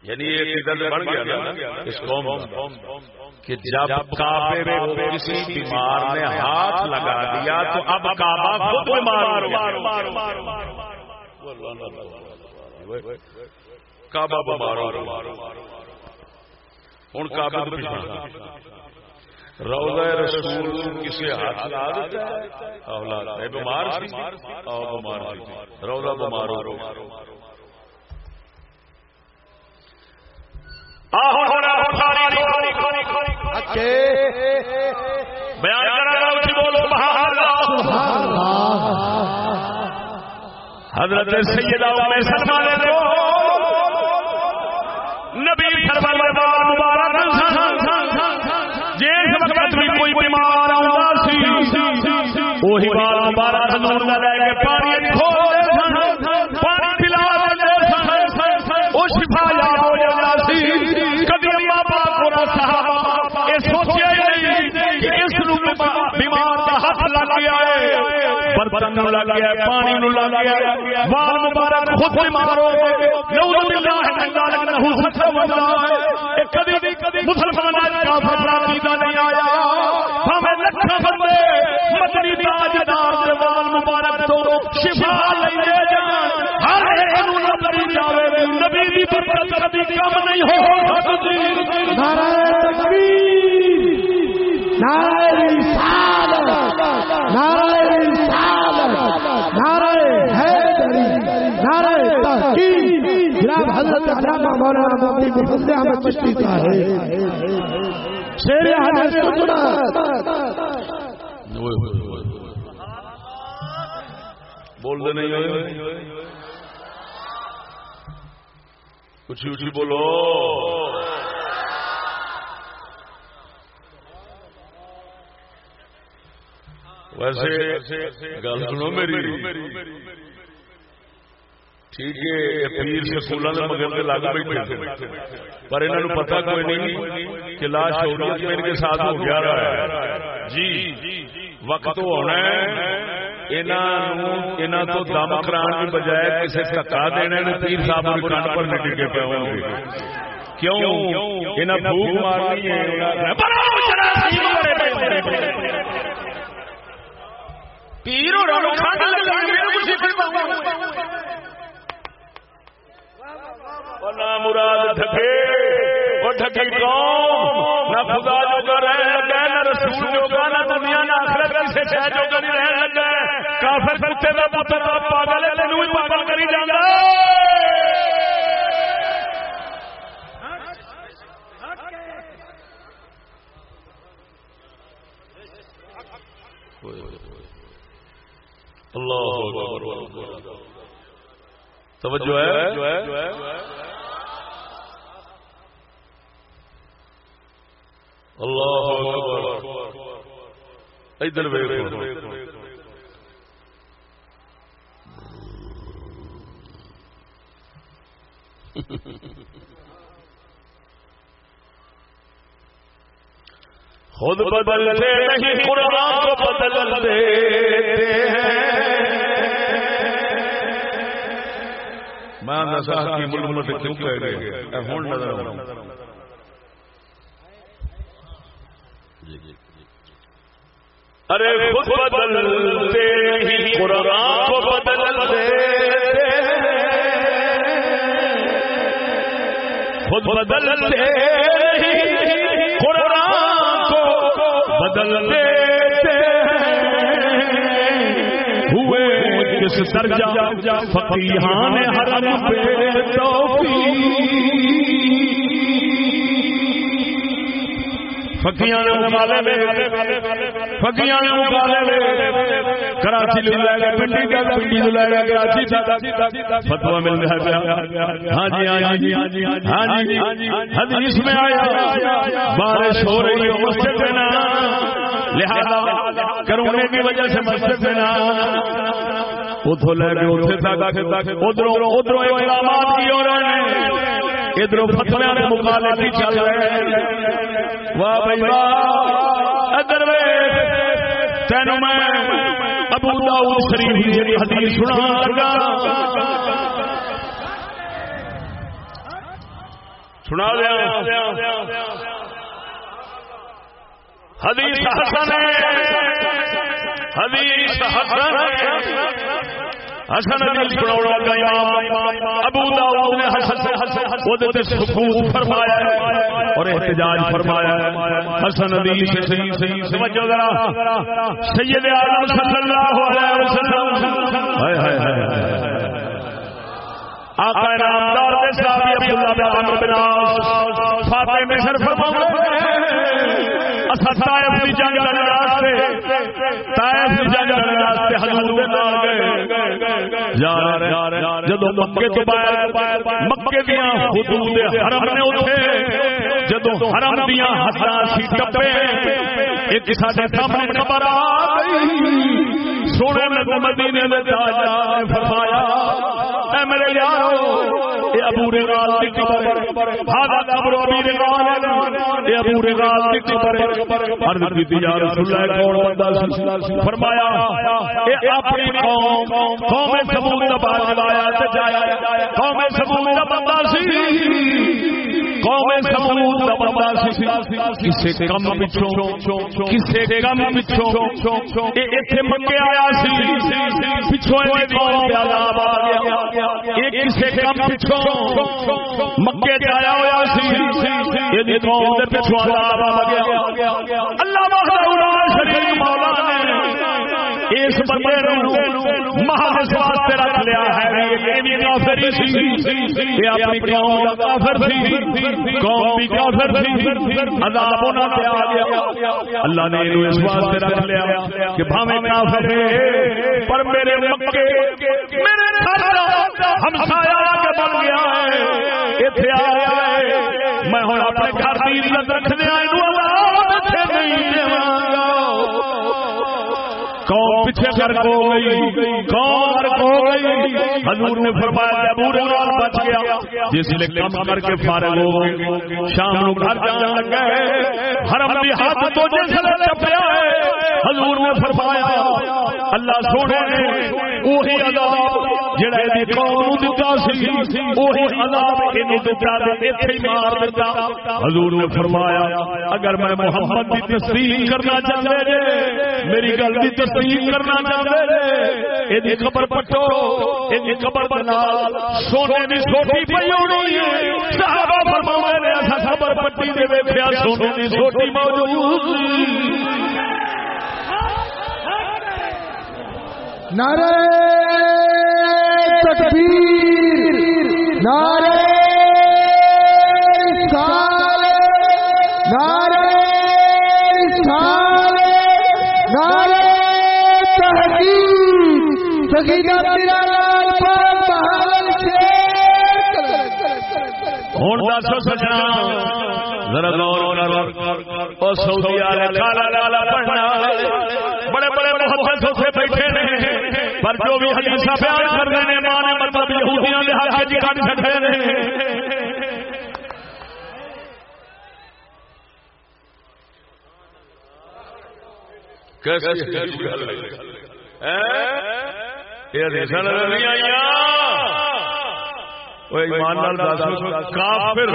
یعنی ایک بن گیا نا اس قوم کہ جب کعبے کو کسی بیمار نے ہاتھ لگا دیا تو اب کعبہ خود بیمار کعبہ بیمار ہوں کعبہ روزہ رسول کسی ہاتھ لگا دیتا ہے؟ اولاد بیمار روزہ بیمار ہو حضرت سیدہ ام سلمہ نے تو نبی سرور مبارک جس وقت بھی کوئی بیمار سی وہی بار مبارک نور لے کے برتن لگ گیا، پانی نو لگ گیا وال مبارک، خود بیمار ہو گئے نعوذ باللہ من ذلک نہ سچا بندہ ہے کبھی کبھی مسلمان کافر عقیدہ نہیں آیا ہمیں لکھا بندے، مدنی تاجدار دے وال مبارک تو شفا لے جان، ہر ایک نو نبی جاوے، نبی دی برکت کبھی کم نہیں ہو سکتی، نعرہ تکبیر، نعرہ رسالت نعرہ رسالت، نعرہ حیدری، نعرہ تحقیق۔ جناب حضرت علامہ مولانا مفتی محمد احمد چشتی شیر حدیث بول دے نہیں ہوئے۔ اچھی بولو۔ ویسے گل سنو میری۔ ٹھیک ہے پیر مگر بیٹھے پر انہوں نے پتا کوئی نہیں کہ لاش شعوریت کے ساتھ ہو گیا رہا ہے۔ جی وقت ہونا ہے۔ تو دم کران کی بجائے کسی دکا دینا پیر صاحب پر نکل کے پہ ہوں گے۔ کیوں؟ انہیں بھوک مارنی ہے۔ پیر مراد وہ قوم، نہ خدا نہ رسول نہ دنیا نہ آخرت کسی شہ لگا کافر کتے کا پتر پاگل ہے، تینوں پاگل کری جانا اللہ توجہ ہے؟ اللہ ادھر خود بدلتے نہیں قرآن کو بدل دیتے ہیں۔ میں ارے خود بدلتے ہی قرآن کو خود بدلتے ہی قرآن کو بدلتے کس درجہ فقیہان حرم پہ توفیق۔ کراچی لے پنڈی کا پنڈی لے کراچی فتوا مل رہا ہے ہاں, جی، ہاں, جی، ہاں, جی، ہاں جی ہاں جی ہاں جی حدیث میں آیا، بارش ہو رہی ہے مسجد میں لہذا کرونے کی وجہ سے مسجد میں اتو لے کے اتنے تک ادھر ادھر اقدامات کی ہو رہے ہیں۔ ادھر فتویا کے مقابلے بھی چل رہے ہیں۔ واہ بھائی واہ۔ ادھر تین میں ابو داؤد شریف جی حدیث سنا لگا۔ سنا دیا۔ حدیث حسن ہے۔ حدیث حسن حسن علی چھڑاوڑا کا امام ابو داؤد نے حسن وہ تے سکوت فرمایا اور احتجاج فرمایا حسن علی سے صحیح صحیح سمجھو ذرا۔ سید عالم صلی اللہ علیہ وسلم۔ ہائے ہائے ہائے آقا نامدار دے صحابی عبداللہ بن عمرو بن عاص فاطمہ طائف جنگ لڑنے واسطے طائف کی جنگ لڑنے واسطے حضور دے نال گئے۔ جدوں مکے تو باہر مکے دیاں حدود حرم نے اوتھے، جدوں حرم دیاں ٹپے، ایک ساڈے سامنے خبر آ گئی۔ سونے نبی مدینے دے تاجدار نے فرمایا اے میرے یارو اے ابو رغال دی قبر ہاں قبر ابو رغال اے ابو رغال دی قبر عرض کیتی یا رسول اللہ کون بندہ سی؟ فرمایا، اے اپنی قوم قوم سمود دا باج لایا تے جایا۔ قوم سمود دا بندہ سی۔ قوم سمود دا بندہ سی کسے کم پچھوں کسے کم پچھوں اے ایتھے مکے آیا سی پچھوں اے قوم تے عذاب آ گیا اے کسے کم پچھوں مکے تے آیا ہویا سی اے دی قوم دے پچھوں عذاب آ گیا اللہ وحدہ لا شریک مولا نے اس بندے نو لیا ہے۔ یہ بھی کافر سی یہ اپنی قوم کافر سی قوم بھی کافر سی عذاب آ گیا۔ اللہ نے اس واسطے رکھ لیا کہ بھاویں کافر ہے پر میرے مکے، میرے گھر کے بن گیا ہے۔ ایتھے آیا ہے۔ میں ہن اپنے گھر دی عزت رکھنے اللہ نہیں۔ قوم پیچھے ہو گئی، قوم فرق ہو گئی۔ حضور نے فرمایا، ابو رغال بچ گیا۔ جس نے کم کر کے فارغ ہو گئے، شام نو گھر جان لگ گئے حرم دی ہاتھ تو جس نے چپیا ہے۔ حضور نے فرمایا، اللہ سونے نے وہی عذاب جڑا دی قوم نو دتا سی، وہی عذاب اینو دتا تے ایتھے مار دتا۔ حضور نے فرمایا، اگر میں محمد دی تصدیق کرنا چاہندے جے، میری گل دی تصدیق کرنا خبر پٹو خبر سونے کی سوٹی پی ہونی صحابہ فرمایا نے ایسا خبر پٹی دے ویکھیا سونے کی سوٹی موجود۔ نعرہ تکبیر نعرہ دسو سجنا۔ ذرا غور کر۔ او سعودی والے کالا لالا پڑھنا۔ بڑے بڑے محبت سے بیٹھے نے۔ پر جو بھی حدیث بیان کر رہے ہیں ماں نے مطلب یہودیاں دے ہاتھ جی کٹ چھڈے نے۔ کیسی گل ہے۔ یہ حدیث نہیں آئی وہ ایمان نال دس کافر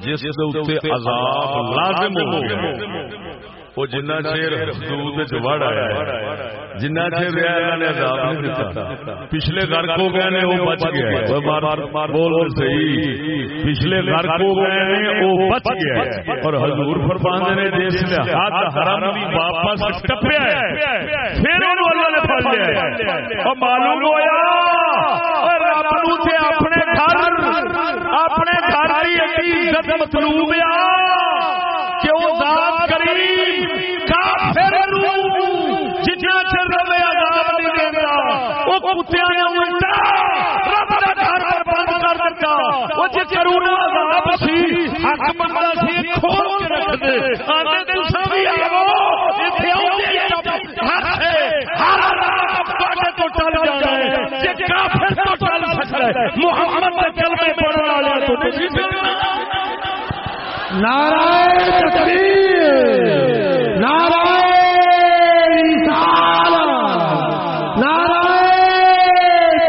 جس دے اوتے عذاب لازم ہو۔ گیا وہ جنہ چیر حدود وڑ آیا ہے۔ جنہ چیر رہا اللہ نے عذاب نہیں دیتا۔ پچھلے گھر کو گئے نے وہ بچ گیا وہ مار مار بول صحیح۔ پچھلے گھر کو گئے نے وہ بچ گیا اور حضور فرماندے نے جس نے ہاتھ حرم دی واپس ٹپیا ہے پھر انہوں اللہ نے پھڑ لیا ہے۔ اور معلوم ہویا اور رب نو تے اپنے گھر عزت مطلوب ہے۔ کہ وہ ذات کریم کافر جتنا چر رب عذاب نہیں دیندا وہ کتیاں نے الٹا رب دا گھر برباد کر دیتا۔ وہ جے کرونا عذاب سی، حق بندہ سی، کھول کے رکھ دے۔ آنے دل سبھی آو ایتھے آؤ ہر ہے ہر رات تواڈے تو ٹل جانا ہے۔ جے کافر تو ٹل سکتا ہے۔ محمد دے کلمے پڑھن والے تو نہیں۔ ٹلنا نعرہ تکبیر نعرہ رسالت نعرہ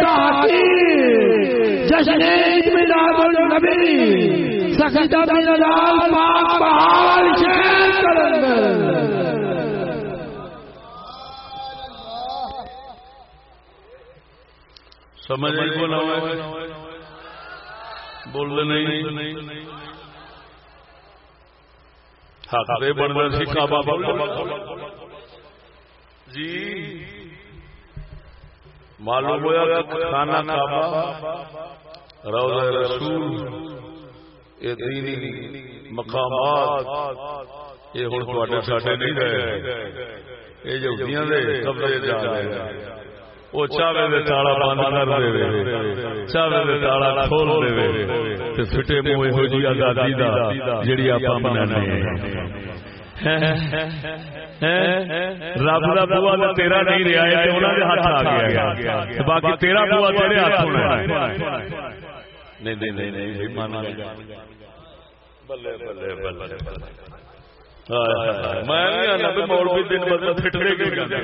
تحقیق، جشن عید میلاد النبی سخیدہ بن لال پاک بہار شہر سمجھ کو نہ بول دے نہیں۔ حق دے سی کعبہ جی۔ معلوم ہوا کہ کعبہ روضہ رسول یہ دینی مقامات یہ ساڈے نہیں رہے۔ یہ جو دے قبضے جا رہے ہیں۔ وہ چاوے دے تالا بند کر دے چاوے دے تالا کھول دے تے پھٹے منہ ہو جی آزادی دا جڑی آپا منانے رب دا بوا تے تیرا نہیں رہا ہے، تے انہاں دے ہاتھ آ گیا تے باقی تیرا بوا تیرے ہاتھ ہونا ہے۔ نہیں نہیں نہیں نہیں مانا بلے بلے بلے میں نہیں آنا بھی مولوی دن بدل پھٹنے کی گل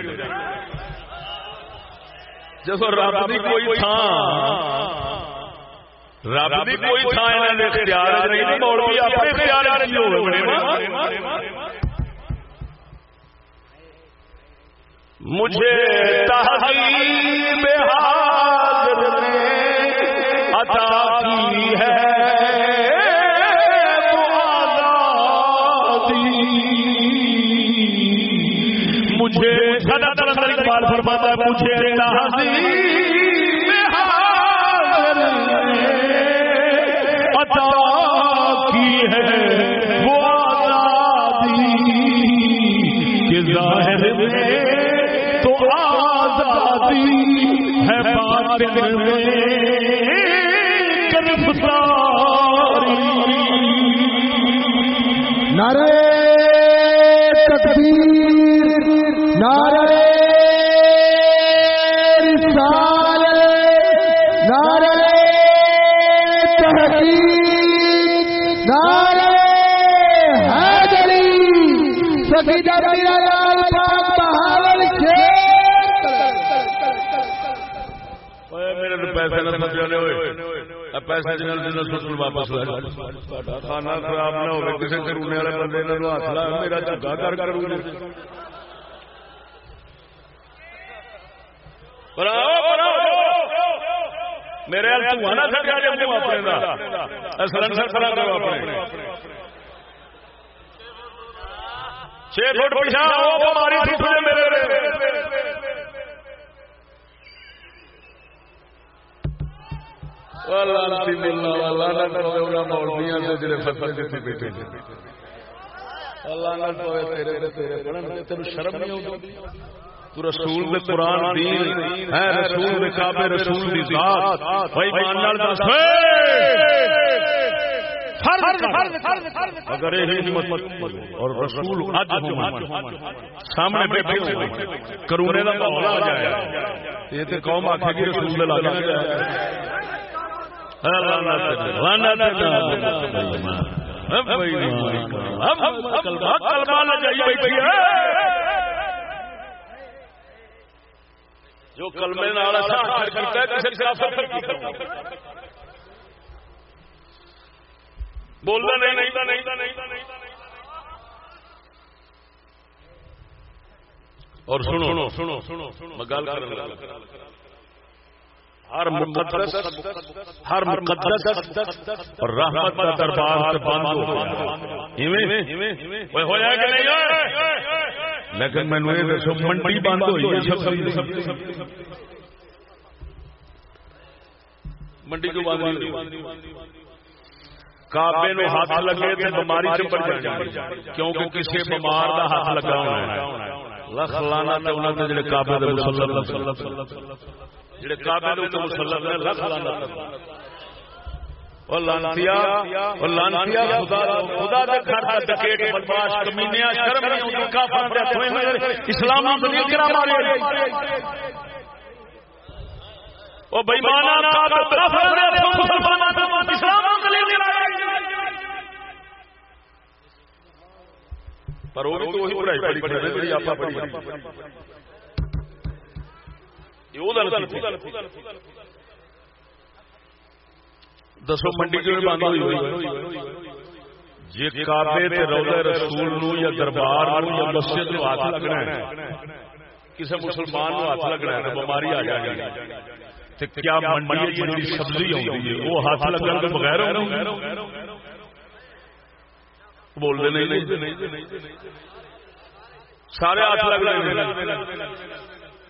جب رب کی کوئی تھان رب کی کوئی تھان اختیار نہیں مولوی اپنے اختیار مجھے تحقیق حاضر نے عطا کی ہے۔ مجھے باطن میں نعرہ پیسے جنرل واپس کھانا خراب نہ ہو کسی کرونے والے بندے نے ہاتھ لا میرا کر کر میرے دھوانا سکیا جب منہ اپنے کا سلنسر کھڑا کرو اپنے چھ فٹ پیچھا سکھ رسول دے قرآن دین ہے رسول دے کعبے رسول دی ذات۔ بھائی مان نال دس۔ اگر یہ ہمت اور رسول اج ہوں۔ سامنے بیٹھے ہوئے۔ کرونے دا ماحول آ جائے یہ تے قوم آکھے گی رسول دے لاگے۔ جو کلمے کسی بولنا نہیں اور سنو سنو سنو میں گل کر ہر مقدس ہر مقدس اور رحمت کا دربار بند ہو گیا لیکن میں نے دسو منڈی بند ہوئی ہے سب منڈی کو بند کابے نو ہاتھ لگے تو بیماری چپڑ جائے کیونکہ کسی بیمار کا ہاتھ لگا ہونا ہے۔ لکھ لانا تو انہوں نے جڑے کابے دے مسلم جڑے کابے دے مسلم نے لکھ لانا اور لانتیا اور لانتیا خدا خدا دے گھر دا ڈکیٹ بدماش کمینیاں شرم نہیں ہوندی کافر دے ہوئے اسلام دنیا کرا مارے او بے ایمانا کافر دے مسلمان اسلام دنیا کرا پر وہ بھی تو وہی پڑھائی پڑھی پڑھی پڑھی آپ پڑھی۔ دسو منڈی کیوں بند ہوئی؟ جی رسول نو یا دربار نو یا مسجد نو ہاتھ لگنا ہے۔ کسی مسلمان نو ہاتھ لگنا ہے بیماری آ جائے گی کیا منڈی جی سبزی آتی ہے؟ وہ ہاتھ بغیر بول دے نہیں سارے ہاتھ لگ رہے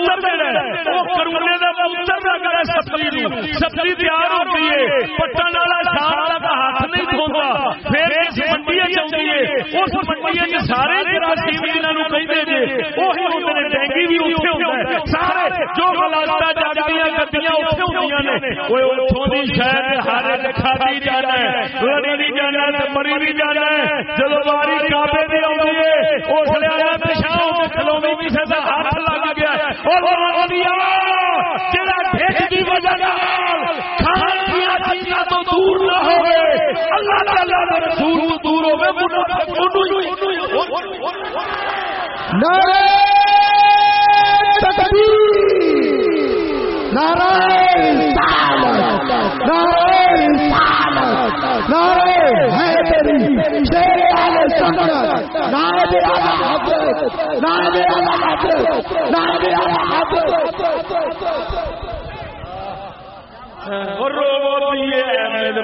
کسی کا موتر دینا وہ کرونے کا موتر نہ کرے سبزی سبزی تیار ہوتی ہے، پٹن والا شام تک ہاتھ نہیں دھوتا پھر اس منڈی چاہتی ہے، اس منڈی سارے جراثیم جنہوں کہتے ہیں وہی ہوتے ہیں ڈینگی بھی اتنے ہوتا ہے سارے جو حالات جگدیاں گدیاں اتنے ہوتی ہیں وہ اتوں کی شہر ہر کھادی جانا ہے۔ لڑی بھی جانا ہے مری بھی جانا ہے۔ جب باری کابے بھی آتی ہے، اس لیے پیشاب کھلونی بھی سزا ہاتھ لگ گیا تو دور نہ ہو اللہ تعالی رسول دور ہو نارائن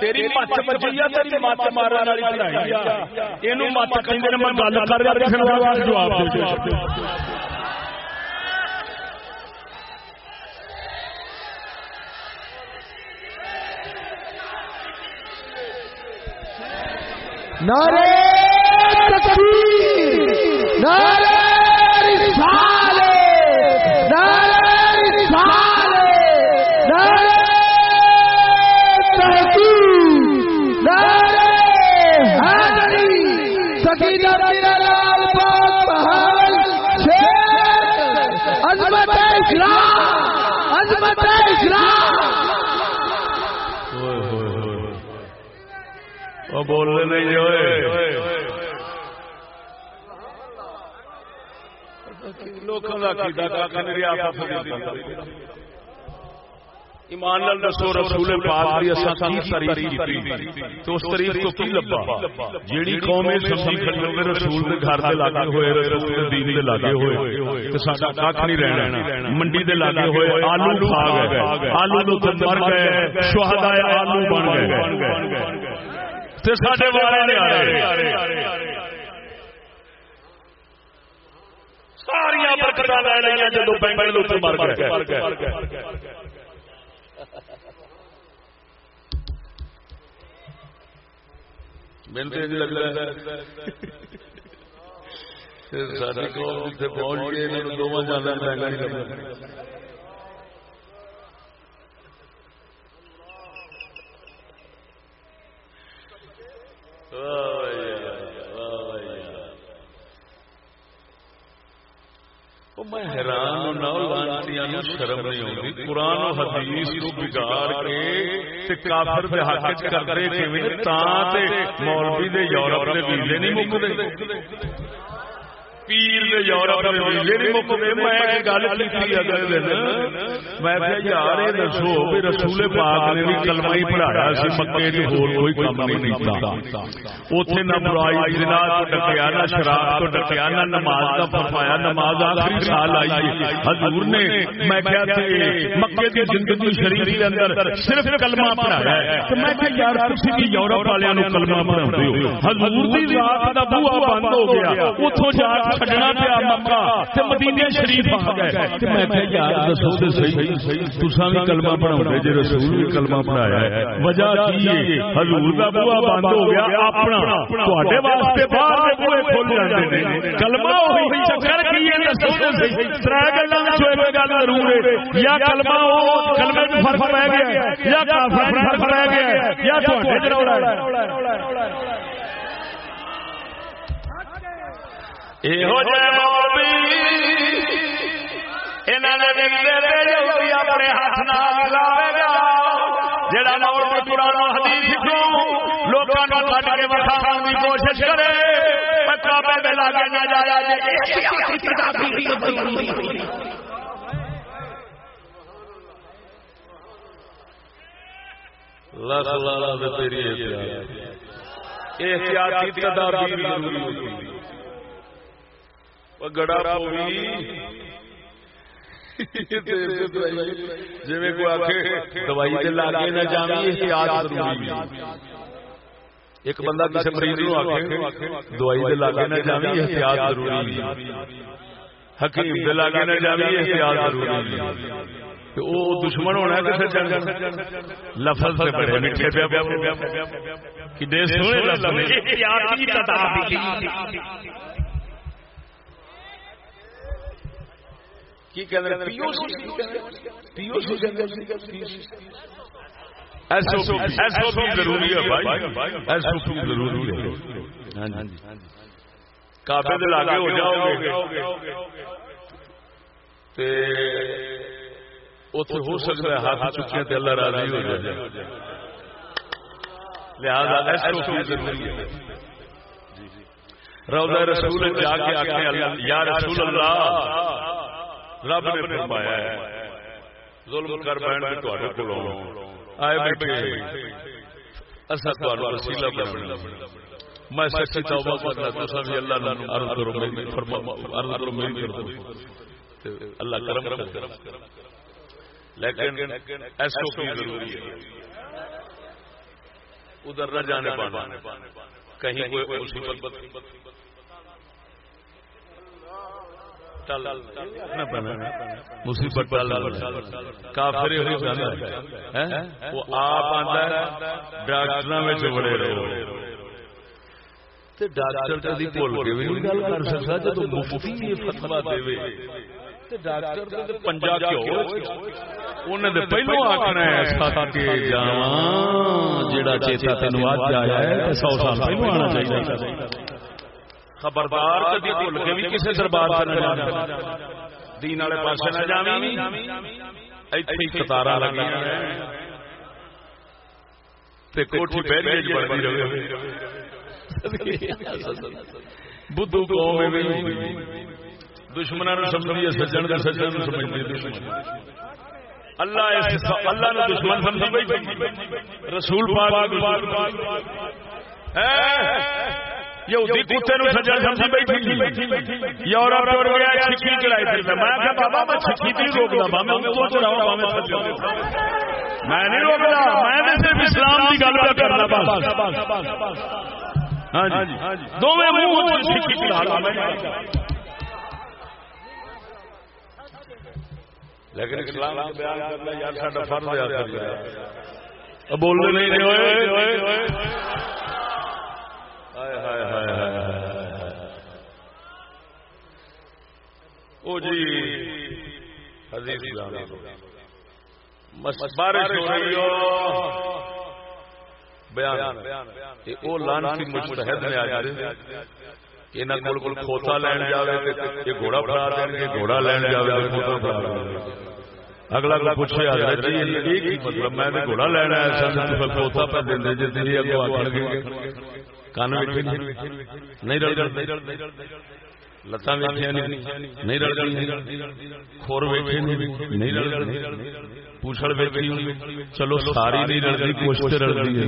تیری مت بچی تیری مت مارن والی یہ مت کہ میں گل کر رہا جواب نعرے تکبیر نعرے سکینہ لال پاک بہال شیخ عظمت اسلام عظمت اسلام وہ بولنے نہیں جو لوگوں کا ایمان نال دسو رسول پاک دی اساں کی تعریف کیتی تو اس تعریف کو کی لبا؟ جیڑی قوم سمجھی کھڑی ہوے رسول دے گھر دے لاگے ہوئے رسول دے دین دے لاگے ہوئے۔ تے ساڈا نہیں رہنا۔ منڈی دے لاگے ہوئے آلو کھا گئے۔ آلو نو تے مر گئے۔ شہداء آلو بن گئے۔ تے ساڈے والے نے آئے ساریا برکت لے لیا جدو بینگل مر گئے۔ میرے تو لگ رہا ساری قوم جتنے پہنچ گئے دونوں جانا مہنگا نہیں لگتا میں حیران شرم نہیں ہوگی قرآن و حدیث کو بگاڑ کے کافر دے حق مولوی دے یورپ دے ویزے نہیں مکتے پیر دے یورپ دے نہیں مکدے میں ایک گل کیتی اگلے دن۔ میں کہ یار اے دسو کہ رسول پاک نے بھی کلمہ ہی پڑھایا سی، مکے وچ ہور کوئی نہیں کیتا اوتھے نہ برائی زنا تو ڈکیا نہ شراب تو ڈکیا نہ نماز دا فرمایا نماز آخری سال آئی حضور نے میں کہیا تے مکے دی زندگی شریف دے اندر صرف کلمہ پڑھایا ہے تے میں کہ یار تسی بھی یورپ والےاں نو کلمہ پڑھاندے ہو حضور دی ذات دا بوہا بند ہو گیا اوتھوں جا چھڈنا پیا مکہ تے مدینے شریف آ گئے۔ تے میں کہ یار، دسو تے صحیح، تساں بھی کلمہ پڑھاؤندے جے رسول بھی کلمہ پڑھایا ہے۔ وجہ کی ہے? حضور دا بوا بند ہو گیا اپنا۔ تواڈے واسطے باہر دے بوئے کھل جاندے نے۔ کلمہ وہی چکر کی ہے دسو تے صحیح۔ ترا گلاں وچ ایک گل ضرور ہے یا کلمہ او کلمے وچ فرق پہ گیا یا کافر فرق رہ گیا یا تواڈے وچ رولا ہے۔ اپنے ہاتھ جڑا حدیث لوگوں کو کٹ کے کی کوشش کرے احتیاطی تدابیر ضروری ہوتی ہے گڑا کوئی آخ دوائی لاگے نہ جانی ضروری ایک بندہ کسی مریض نو آخ دوائی دے لاگے نہ جانی احتیاط ضروری حکیم دے لاگے نہ جانی احتیاط ضروری او دشمن ہونا کسی لفظ سے بڑے میٹھے پیا کہ سونے لفظ ضروری ہے کافی دل آگے ہو جاؤ گے۔ اتنے ہو سکتا ہے ہاتھ چکے اللہ راضی ہو جائے۔ لہذا ضروری ہے۔ روزہ رسول جا کے آخر یا رسول اللہ رب نے فرمایا ہے ظلم کر بہن میں تھوڑے کو آئے بیٹھے اصل تھوڑا وسیلہ بننا میں سچی توبہ کرنا تو سب اللہ نے عرض کرو میں فرما عرض کرو میں کر دوں اللہ کرم کرم لیکن ایسو کی ضروری ہے۔ ادھر نہ جانے پانا کہیں کوئی مصیبت مصیبت کافر وہ آپ ڈاکٹر بڑے رہے ڈاکٹر کدی بھول کے بھی نہیں گل کر سکتا جب مفتی یہ فتوا دے پہلو آخنا جا چیتا تین آیا ہے سو سال پہلو آنا چاہیے خبردار کدی بھول کے بھی کسی دربار سے نہ جانا دین والے نہ جاوی ایتھے قطار لگی تے کوٹھی پہلے وچ بڑھدی رہے۔ بدھو قوم میں دشمناں نوں سمجھدی ہے سجن دے سجن نوں سمجھدی دشمن اللہ اللہ نے دشمن رسول پاک یہودی کتے نو سجن سمجھی بیٹھی یورپ اور گیا، چھکی چڑھائی پھرتا میں کہا، بابا، میں چھکی نہیں روکدا با میں تو چڑھاؤ با میں سجن میں نہیں روکدا میں صرف اسلام کی گل پہ کرنا بس۔ ہاں جی۔ دوویں منہ چھکی چڑھا میں لیکن اسلام بیان کرنا یار، ساڈا فرض ہے بولنے نہیں ہوئے۔ او جی حدیث بارش ہو رہی ہو بیان۔ او لانتی مجتہد نے آج انہوں کو کھوتا لین جائے گھوڑا فرا دیں گے گھوڑا لین کھوتا اگلا اگلا پوچھے حضرت جی مطلب؟ میں نے گھوڑا لینا ہے کھوتا پہ تیری آخر گے۔ کان نہیں رل لتان نہیں رل خور ویکھے نہیں رل پوچھڑ ویکھی چلو ساری نہیں رلتی کچھ تو رلتی ہے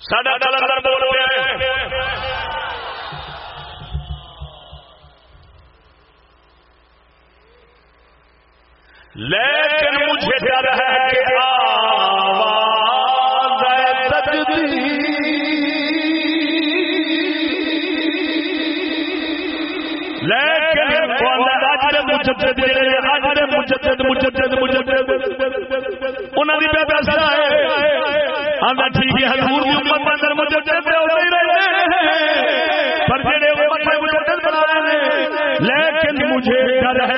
ساڈا ڈالر بول لیکن مجھے ڈر ہے کہ آواز لیکن مجھے انہوں نے پیسہ ہے۔ ہاں ٹھیک ہے، حضور امت اندر مجدد ہوتے ہی رہے پر جڑے امت مجدد لیکن مجھے ڈر ہے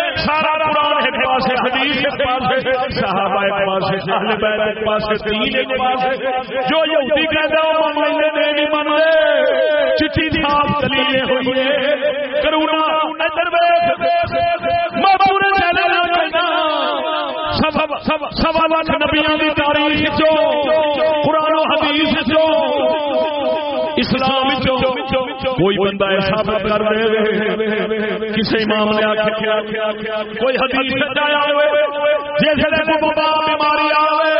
ایک پاس حدیث ایک پاس صحابہ ایک پاس اہل بیت ایک پاس دین ایک پاس جو یہودی کہتا ہے، وہ مان لیتے نہیں مانتے چٹھی صاف دلیلیں ہوئی ہیں۔ کرونا ادھر میں پورے چینل نہ کہنا سوا لاکھ نبیوں کی تاریخ جو قرآن و حدیث جو اسلام کوئی بندہ ایسا کر دے۔ کسی امام نے آخیا کوئی حدیث سجایا جیسے بیماری آئے،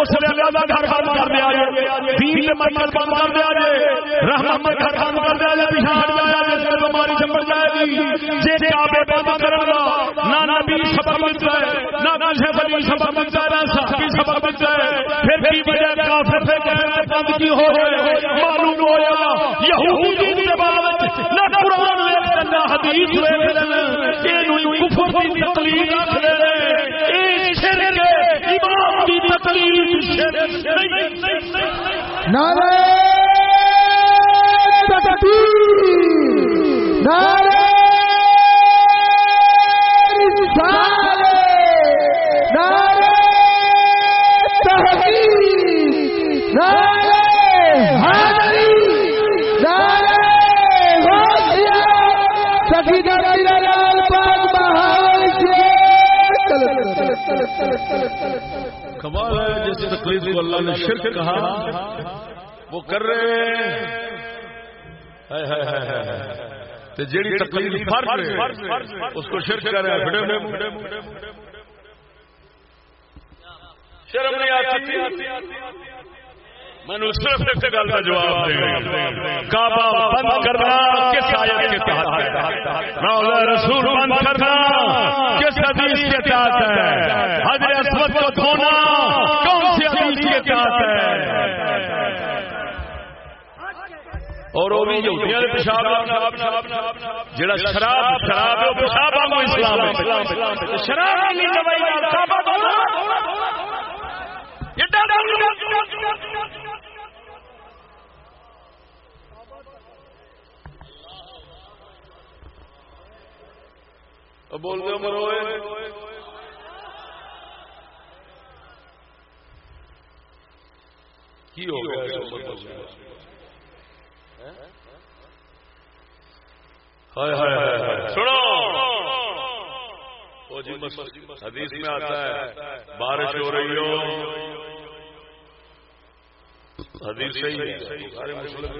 اس لیے اللہ کا گھر بند کر دیا جائے، دین مرکز بند کر دیا جائے، رحمت کا گھر کر دیا جائے پیچھے ہٹ جایا جائے بیماری چمڑ جائے گی جی کعبے بند کرے گا، نہ نبی سبق ملتا ہے نہ نشے بلی سبق ملتا ہے نہ صحابی سبق ملتا ہے پھر کی وجہ کافر سے کہنے بند کی ہو رہے معلوم ہوا یہودی کی عبادت نہ قرآن لے نہ حدیث لے یہ کفر کی تقلید رکھ لے اے شرک امام کی تقلید نعرہ تکبیر نعرہ کمال ہے جس تقلید کو اللہ نے شرک کہا وہ کر رہے ہیں۔ جیڑی تقلید فرض اس کو شرک کر رہے ہیں شرم نہیں آتی؟ میں صرف ایک گل کا جواب دے کعبہ بند کرنا کس آیت کے تحت ہے؟ رسول بند کرنا کس حدیث کے تحت ہے؟ حضر اسود کو دھونا کون سی حدیث کے تحت ہے؟ اور وہ بھی پیشاب جڑا شراب شراب ہے پیشاب اسلام شراب بول دو مروئے کی ہو گیا سنو۔ جی حدیث میں آتا ہے، بارش ہو رہی ہو۔ حدیث صحیح ہے سارے مسلم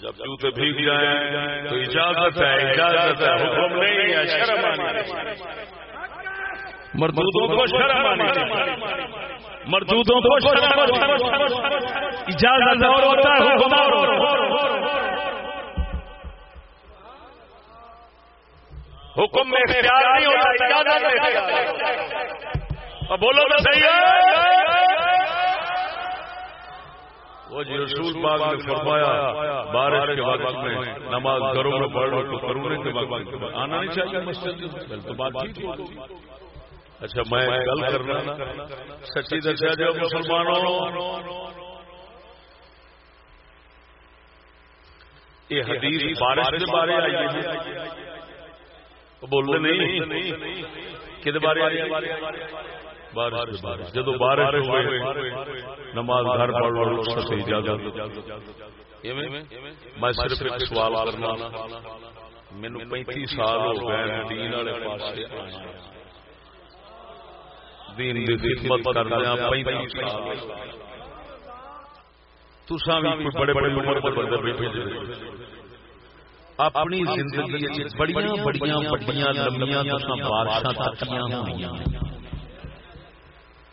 جب جوتے بھیگ جائیں تو اجازت ہے اجازت ہے، حکم نہیں ہے، شرم آنی مردودوں کو شرم آنی مردودوں کو شرم اجازت اور ہوتا ہے، حکم حکم میں اختیار نہیں ہوتا، اجازت بولو تو صحیح ہے۔ وہ جی رسول پاک نے فرمایا، بارش کے وقت میں نماز گھروں میں پڑھ تو کرونے کے وقت میں آنا نہیں چاہیے مسجد تو بات ٹھیک اچھا میں گل کرنا سچی دسیا جو مسلمانوں، یہ حدیث بارش کے بارے آئی ہے۔ بولتے نہیں کہ بارے آئی بارش بارش جدو بارش ہوئے، نماز گھر پڑھ لو اجازت میں صرف ایک سوال کرنا مینو پینتی سال ہو گئے دین والے پاس دین کی خدمت پینتی سال تسا بھی بڑے بڑے عمر کے بندے بیٹھے اپنی زندگی بڑیاں بڑیاں بڑیاں لمبیاں بارشاں تکیاں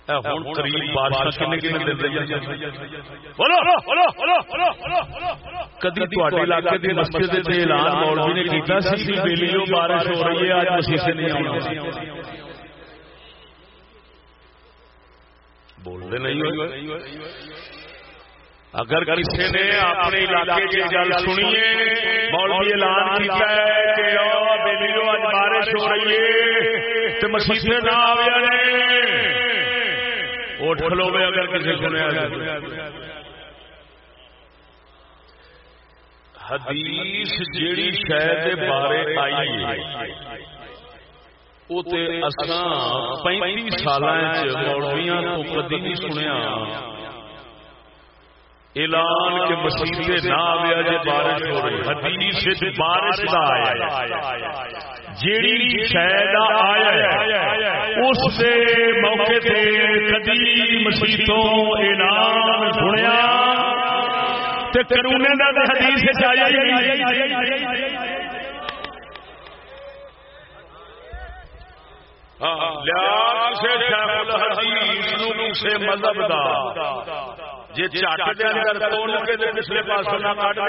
ہوئی کدی علاقے کی مسجد اعلان مولوی نے کیتا سی بیلیو بارش ہو رہی ہے آج مسیح سے نہیں آنا بولتے نہیں اگر کسی نے اپنے علاقے کی گل سنیے مولوی اعلان کیتا ہے کہ بیلیو آج بارش ہو رہی ہے سے نہ اٹھ اگر کسی سنیا حدیث جیڑی شاید بارے آئی پینتی سال مولویا تو کدی نہیں سنیا اعلان کے مسیح نہ آیا جی بارش ہو رہی حدیث بارش کا آیا جیڑی شاید آیا اس دے موقع تے کدی مسیتوں انعام سنیا تے کرونے دا تے حدیث وچ آیا ہی ہاں، سے مذہب دا۔ جی چٹ دے اندر تو کے پچھلے پاسوں نہ دے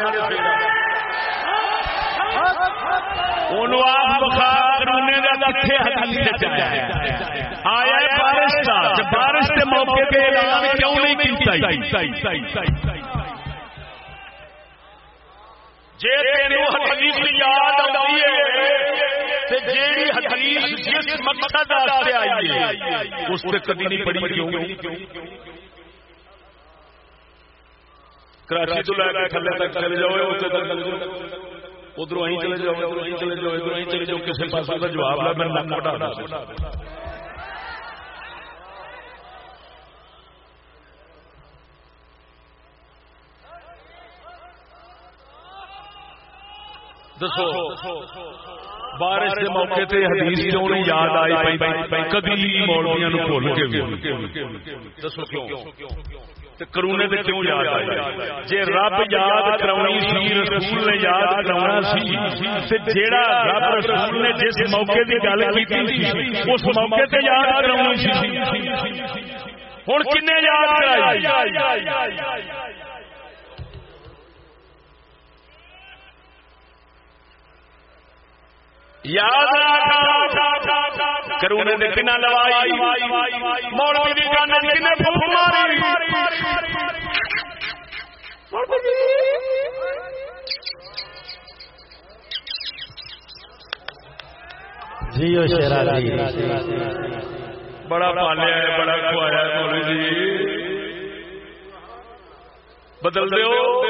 آیا بارش کا بارش کے موقع پہ اعلان کیوں نہیں جی؟ حدیث یاد آئی ہے جیڑی حدیث جس مقصد آئی ہے اس پہ کبھی نہیں پڑی کیوں کراچی تو لے کے تھلے تک چلے جاؤ اتنے تک چلے جاؤ। ادھر چلے جاؤ ادھر چلے جاؤ ادھر چلے جاؤ، کسی پاس کا جواب لا میں نک ہٹا دسو، بارش کے موقع تے حدیث کیوں نہیں یاد آئی کدی مولویاں بھول کے دسو کیوں؟ کرونے دے کیوں یاد آئی جے رب یاد کرونی سی، رسول نے یاد کرونا سی، تے جیڑا رب رسول نے جس موقع دی گل کیتی سی، اس موقع تے یاد کرونی سی۔ ہن کنے یاد کرائی؟ یاد کرونے دے کنا لوائی مولوی دی گانے کنے ماری۔ جیو شیرا جی۔ بڑا پالیا ہے بڑا کھوایا مولوی جی۔ بدل دیو۔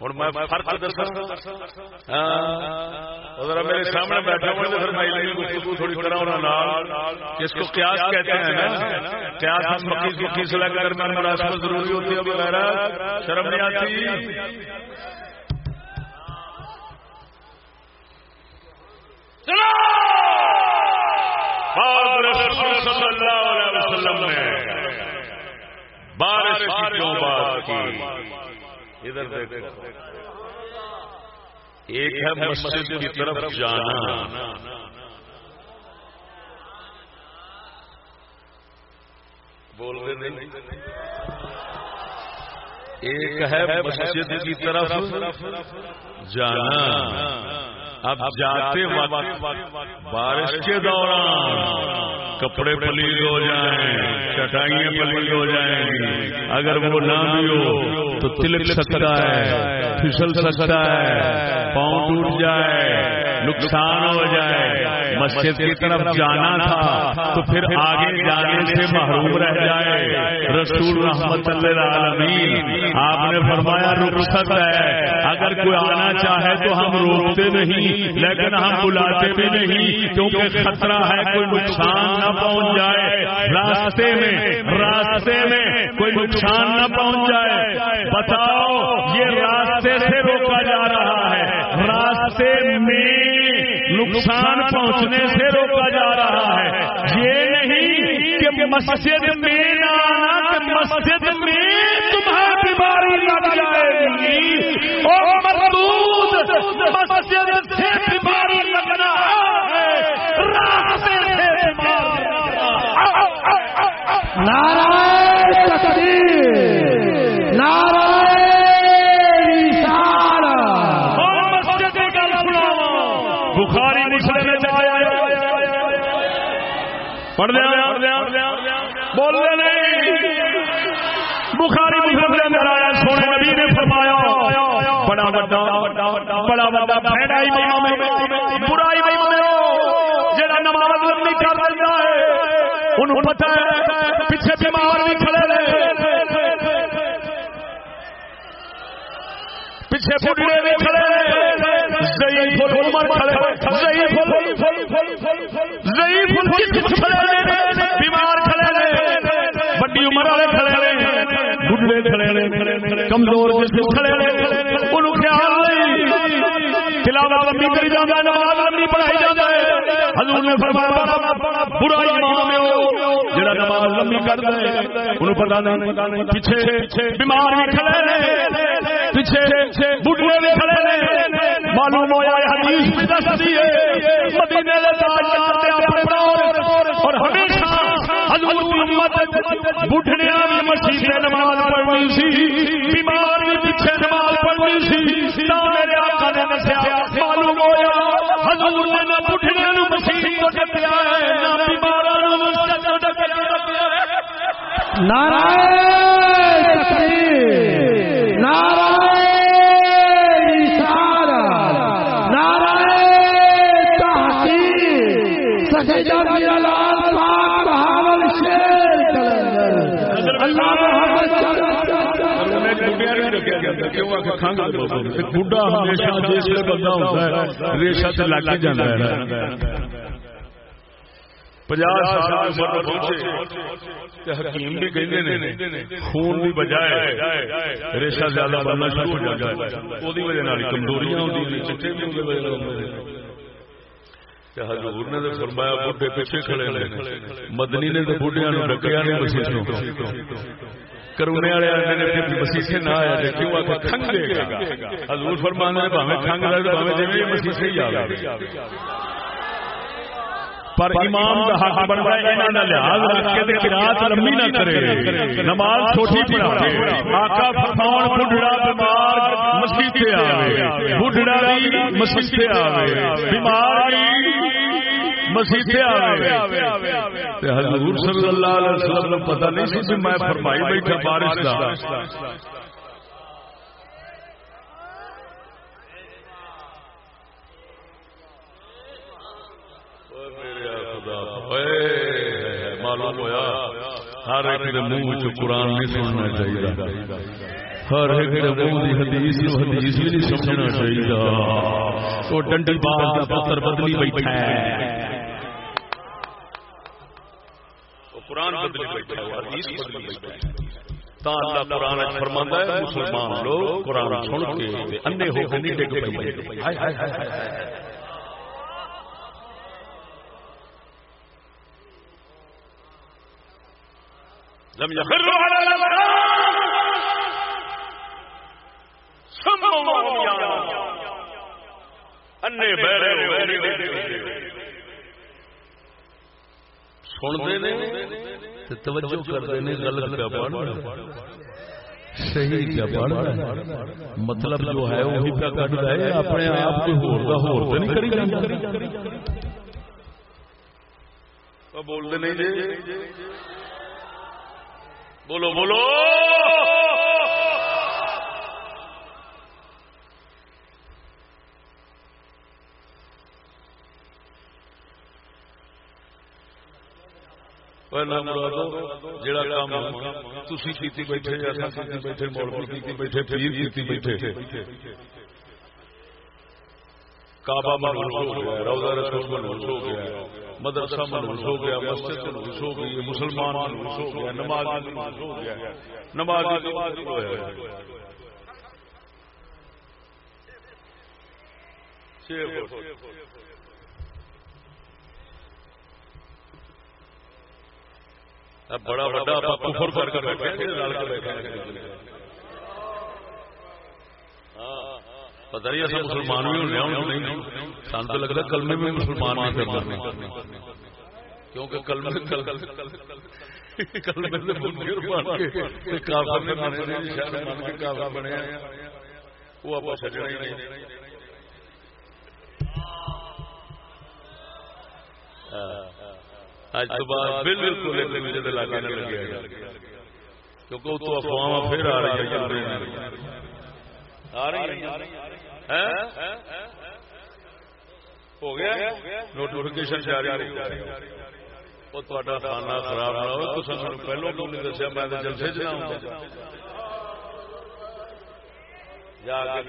ہوں میں فرق دسا میرے سامنے بیٹھا ہوں تو پھر میں گفتگو تھوڑی کرا کو قیاس کہتے ہیں قیاس ہم مکی سکی سے لے کر میں مناسبت ضروری ہوتی ہے وغیرہ شرم نہیں آتی صلی اللہ علیہ وسلم نے بارش کیوں بات کی۔ ادھر دیکھو۔ ایک ہے مسجد کی طرف جانا۔ بول رہے نہیں۔ ایک ہے مسجد کی طرف جانا۔ اب جاتے وقت بارش کے دوران۔ کپڑے پلیز ہو جائیں، چٹائیاں پلیز ہو جائیں۔ گی اگر وہ نہ بھی ہو، تو تلک سکتا ہے، پھسل سکتا ہے، پاؤں ٹوٹ جائے۔ نقصان ہو جائے، مسجد کی طرف جانا تھا، تو پھر آگے جانے سے محروم رہ جائے۔ رسول رحمت اللہ آپ نے فرمایا، رخصت ہے۔ اگر کوئی آنا چاہے تو ہم روکتے نہیں، لیکن ہم بلاتے بھی نہیں، کیونکہ خطرہ ہے، کوئی نقصان نہ پہنچ جائے۔ راستے میں راستے میں کوئی نقصان نہ پہنچ جائے۔ بتاؤ، یہ راستے سے روکا جا رہا ہے نقصان پہنچنے سے روکا جا رہا ہے۔ یہ نہیں کہ مسجد میں آنا مسجد میں تمہاری بیماری لگ جائے گی اور مردود مسجد سے بیماری لگنا ہے راستے سے نارائن نارائن بخاری پڑھ دیا بول نہیں. بخاری مسلم کے اندر آیا، سونے نبی نے فرمایا، بڑا بڑا بڑا بڑا بڑا امام برا امام جڑا نماز لمبی کر رہا ہے، انہوں پتہ ہے، پیچھے بیمار بھی کھڑے رہے پیچھے بڑھے بھی کھڑے رہے ضعیف کھڑے بیمار کھڑے بڑی عمر والے کھڑے بڑھے کھڑے کمزور کھڑے ان خیال نہیں۔ تلاوت لمبی کری جاتا نماز لمبی پڑھائی جاتا ہے۔ حضور نے فرمایا برا امام ہے وہ جڑا نماز لمبی کر دے انہوں پتہ نہیں پیچھے بیمار بھی کھڑے پیچھے بڑھے بھی کھڑے معلوم ہوا حدیث بھی دس دیے مدینے دے تاجدار امت بڈھڑیاں بھی مسجد نماز پڑھنی سی بیمار بھی پیچھے نماز پڑھنی سی۔ تا میرے آقا نے دسیا، معلوم ہوا حضور نے نہ بڈھڑیاں نو مسجد تو ڈکیا ہے، نہ بیماراں نو مسجد تو ڈکیا ہے۔ تکبیر ہمیشہ جس بندہ ہے ریشا سے لگ جاتا ہے۔ حکیم بھی کہتے خون بھی بجائے ریشا زیادہ بننا شروع ہو جاتا ہے۔ وجہ کمزوریاں چٹے بھی حضور نے فرمایا بڈھے پیچھے کھڑے مدنی نے تو بڈھیا ڈکیا نہیں مسیح کرونے والے آدھے مسیحے نہ آیا کیوں آ کھنگ دے گا حضور فرمانا بھاوے کھنگ لگ بھاوے جی مسیحے ہی آ پر امام کا حق بنتا ہے انہاں دا لحاظ رکھ کے تے قرات لمبی نہ کرے نماز چھوٹی پڑھاوے آقا فرمان بڈھڑا بیمار مسجد تے آوے بڈھڑا بھی مسجد تے آوے بیمار بھی مسیح حضور صلی اللہ علیہ وسلم پتہ نہیں سی میں فرمائی بیٹھا بارش کا معلوم ہوا ہر ایک منہ چ قرآن نہیں سننا چاہیے۔ ہر ایک منہ دی حدیث نو حدیث بھی نہیں سمجھنا چاہیے۔ تو ڈنڈی بال پتر بدلی بیٹھا ہے۔ قرآن بدلی بیٹھا ہے حدیث بدلی بیٹھا ہے۔ تا اللہ قرآن فرماندا ہے مسلمان لوگ قرآن سن کے اندھے ہو کے نہیں ڈگ پے ہائے ہائے ہائے ہائے لم يخروا على الأذقان سموا وعميانا انے بہرے سنتے نے توجہ کرتے ہیں غلط پہ پڑھ صحیح کیا مطلب جو ہے وہی پہ کٹ رہا ہے اپنے آپ کو ہور دا ہور نہیں کری نہیں بولو بولو جڑا کام بیٹھے بیٹھے مولوی بیٹھے پیر بیٹھے کعبہ ہو گیا روزہ رسول منوس ہو گیا مدرسہ منوس ہو گیا مسجد منوس ہو گئی مسلمان منوس ہو گیا نماز منوس ہو گیا نماز بڑا بڑا کفر کر کے بیٹھے پتہ نہیں ایسا مسلمان بھی ہونے نہیں۔ سان تو لگتا کلمے میں مسلمان کیونکہ کلمے کلمے سے منکر بن کے کافر نے مانے نے شاید مان کے کافر بنے وہ آپ چھڈنا ہی نہیں۔ اج تو بعد بالکل ایک دوسرے دے لاگے نہ لگے کیونکہ وہ تو افواہ پھر آ رہی ہے ہو گیا؟ نوٹیفکیشن جاری وہ کھانا خراب نہ ہو تو پہلو کیوں نہیں دسیا میں جلسے چ جا کے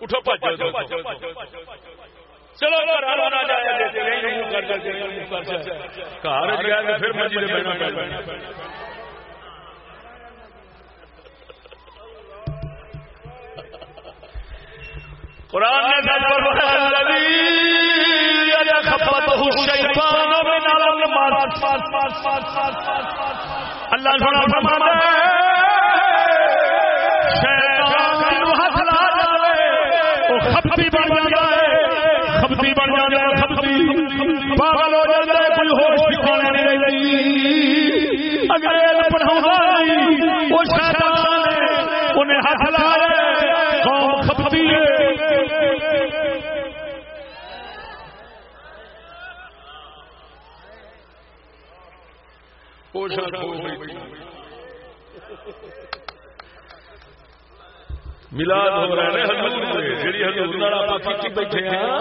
اٹھو چلو قرآن اللہ سونا فرماتا ہے خبتی بن جانا خبتی پاگل ہو جاتا ہے، کوئی ہوش ٹھکانے نہیں رہتی انگریز پڑھاؤں نہیں، وہ شیطان ہے، انہیں ہاتھ لا رہے قوم خبتی ہے۔ ملاد ہو رہے ہیں حضور جڑی حضور نال اپا کیتی بیٹھے ہیں۔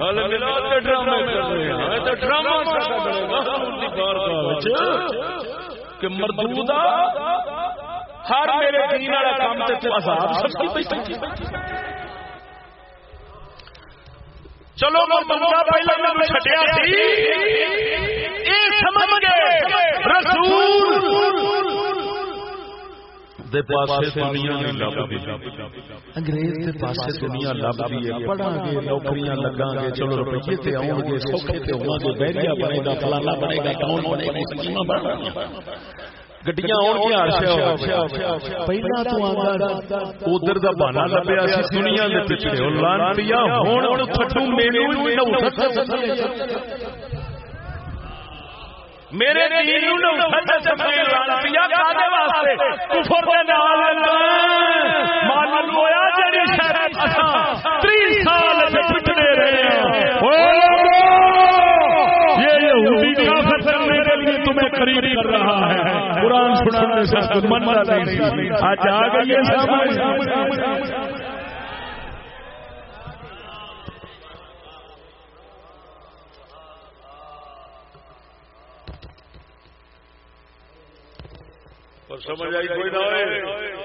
ہل ملاد دے ڈرامے کر رہے ہیں۔ تے ڈرامہ ساڈا بنے گا حضور دی بارگاہ وچ۔ کہ مردودا ہر میرے دین والا کام تے تو عذاب سب کی چلو مردودا پہلے میں چھڈیا سی۔ اے سمجھ گئے۔ رسول انگریز کے پاس دنیا لبھی ہے۔ پڑھا گے نوکریاں لگا گے چلو روپیے سے آؤ گے سوکھے سے ہوا گے۔ بہریا بنے گا فلانا بنے گا کون بنے گا؟ گڈیاں پہلا تو ادھر کا بہانا لبیا دنیا کے پیچھے میرے معلوم ہوا جی سال پچھڑے رہے تمہیں قریب کر رہا ہے۔ قرآن سنانے سے من آج آ گئی اور سمجھ آئی کوئی نہ ہوئے۔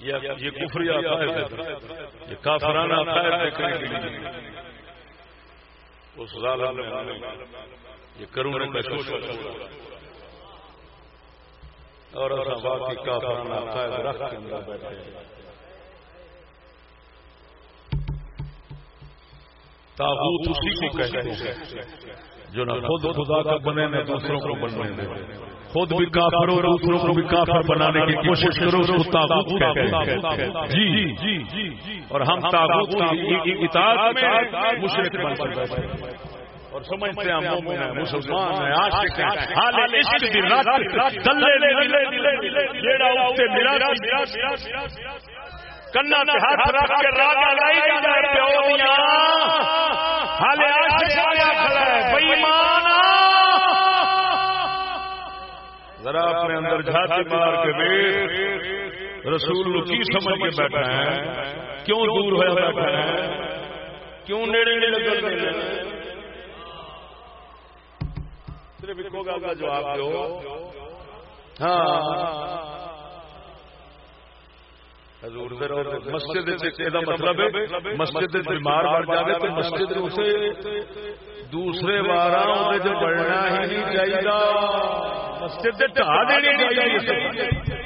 یہ کفری آتا ہے یہ کافرانہ آتا ہے دیکھنے کے لیے اس ظالم نے یہ کرونے کا شوشن اور باقی کافرانہ آتا رکھ کے اندر بیٹھے۔ تابوت اسی کو کہتے ہیں جو نہ خود خدا کا بنے نہ دوسروں کو بننے دے خود بھی کافر اور دوسروں کو بھی کافر بنانے کی کوشش کرو اس کو تابوت کہتے ہیں جی اور ہم تابوت کی اطاعت میں مشرک بن سکتے اور سمجھتے ہیں مومن ہیں مسلمان ہیں عاشق ہیں حال عشق دی رات دلے دلے جیڑا اوتے میرا کنا ہاتھ رکھ کے راگا لائی جاندا ہے پیو دیاں حال عاشق آیا کھڑا ہے بے ایمان ذرا اپنے اندر جھاتی مار کے دیکھ رسول کی سمجھ کے بیٹھا ہے کیوں دور ہوا بیٹھا ہے کیوں نیڑے نیڑے لگا صرف ایک ہوگا کا جواب دو ہاں حضور دے مسجد دا مطلب ہے، مسجد بیمار بڑھ جاوے تو مسجد اسے دوسرے بار جو بڑھنا ہی نہیں چاہیے مسجد دینی چاہیے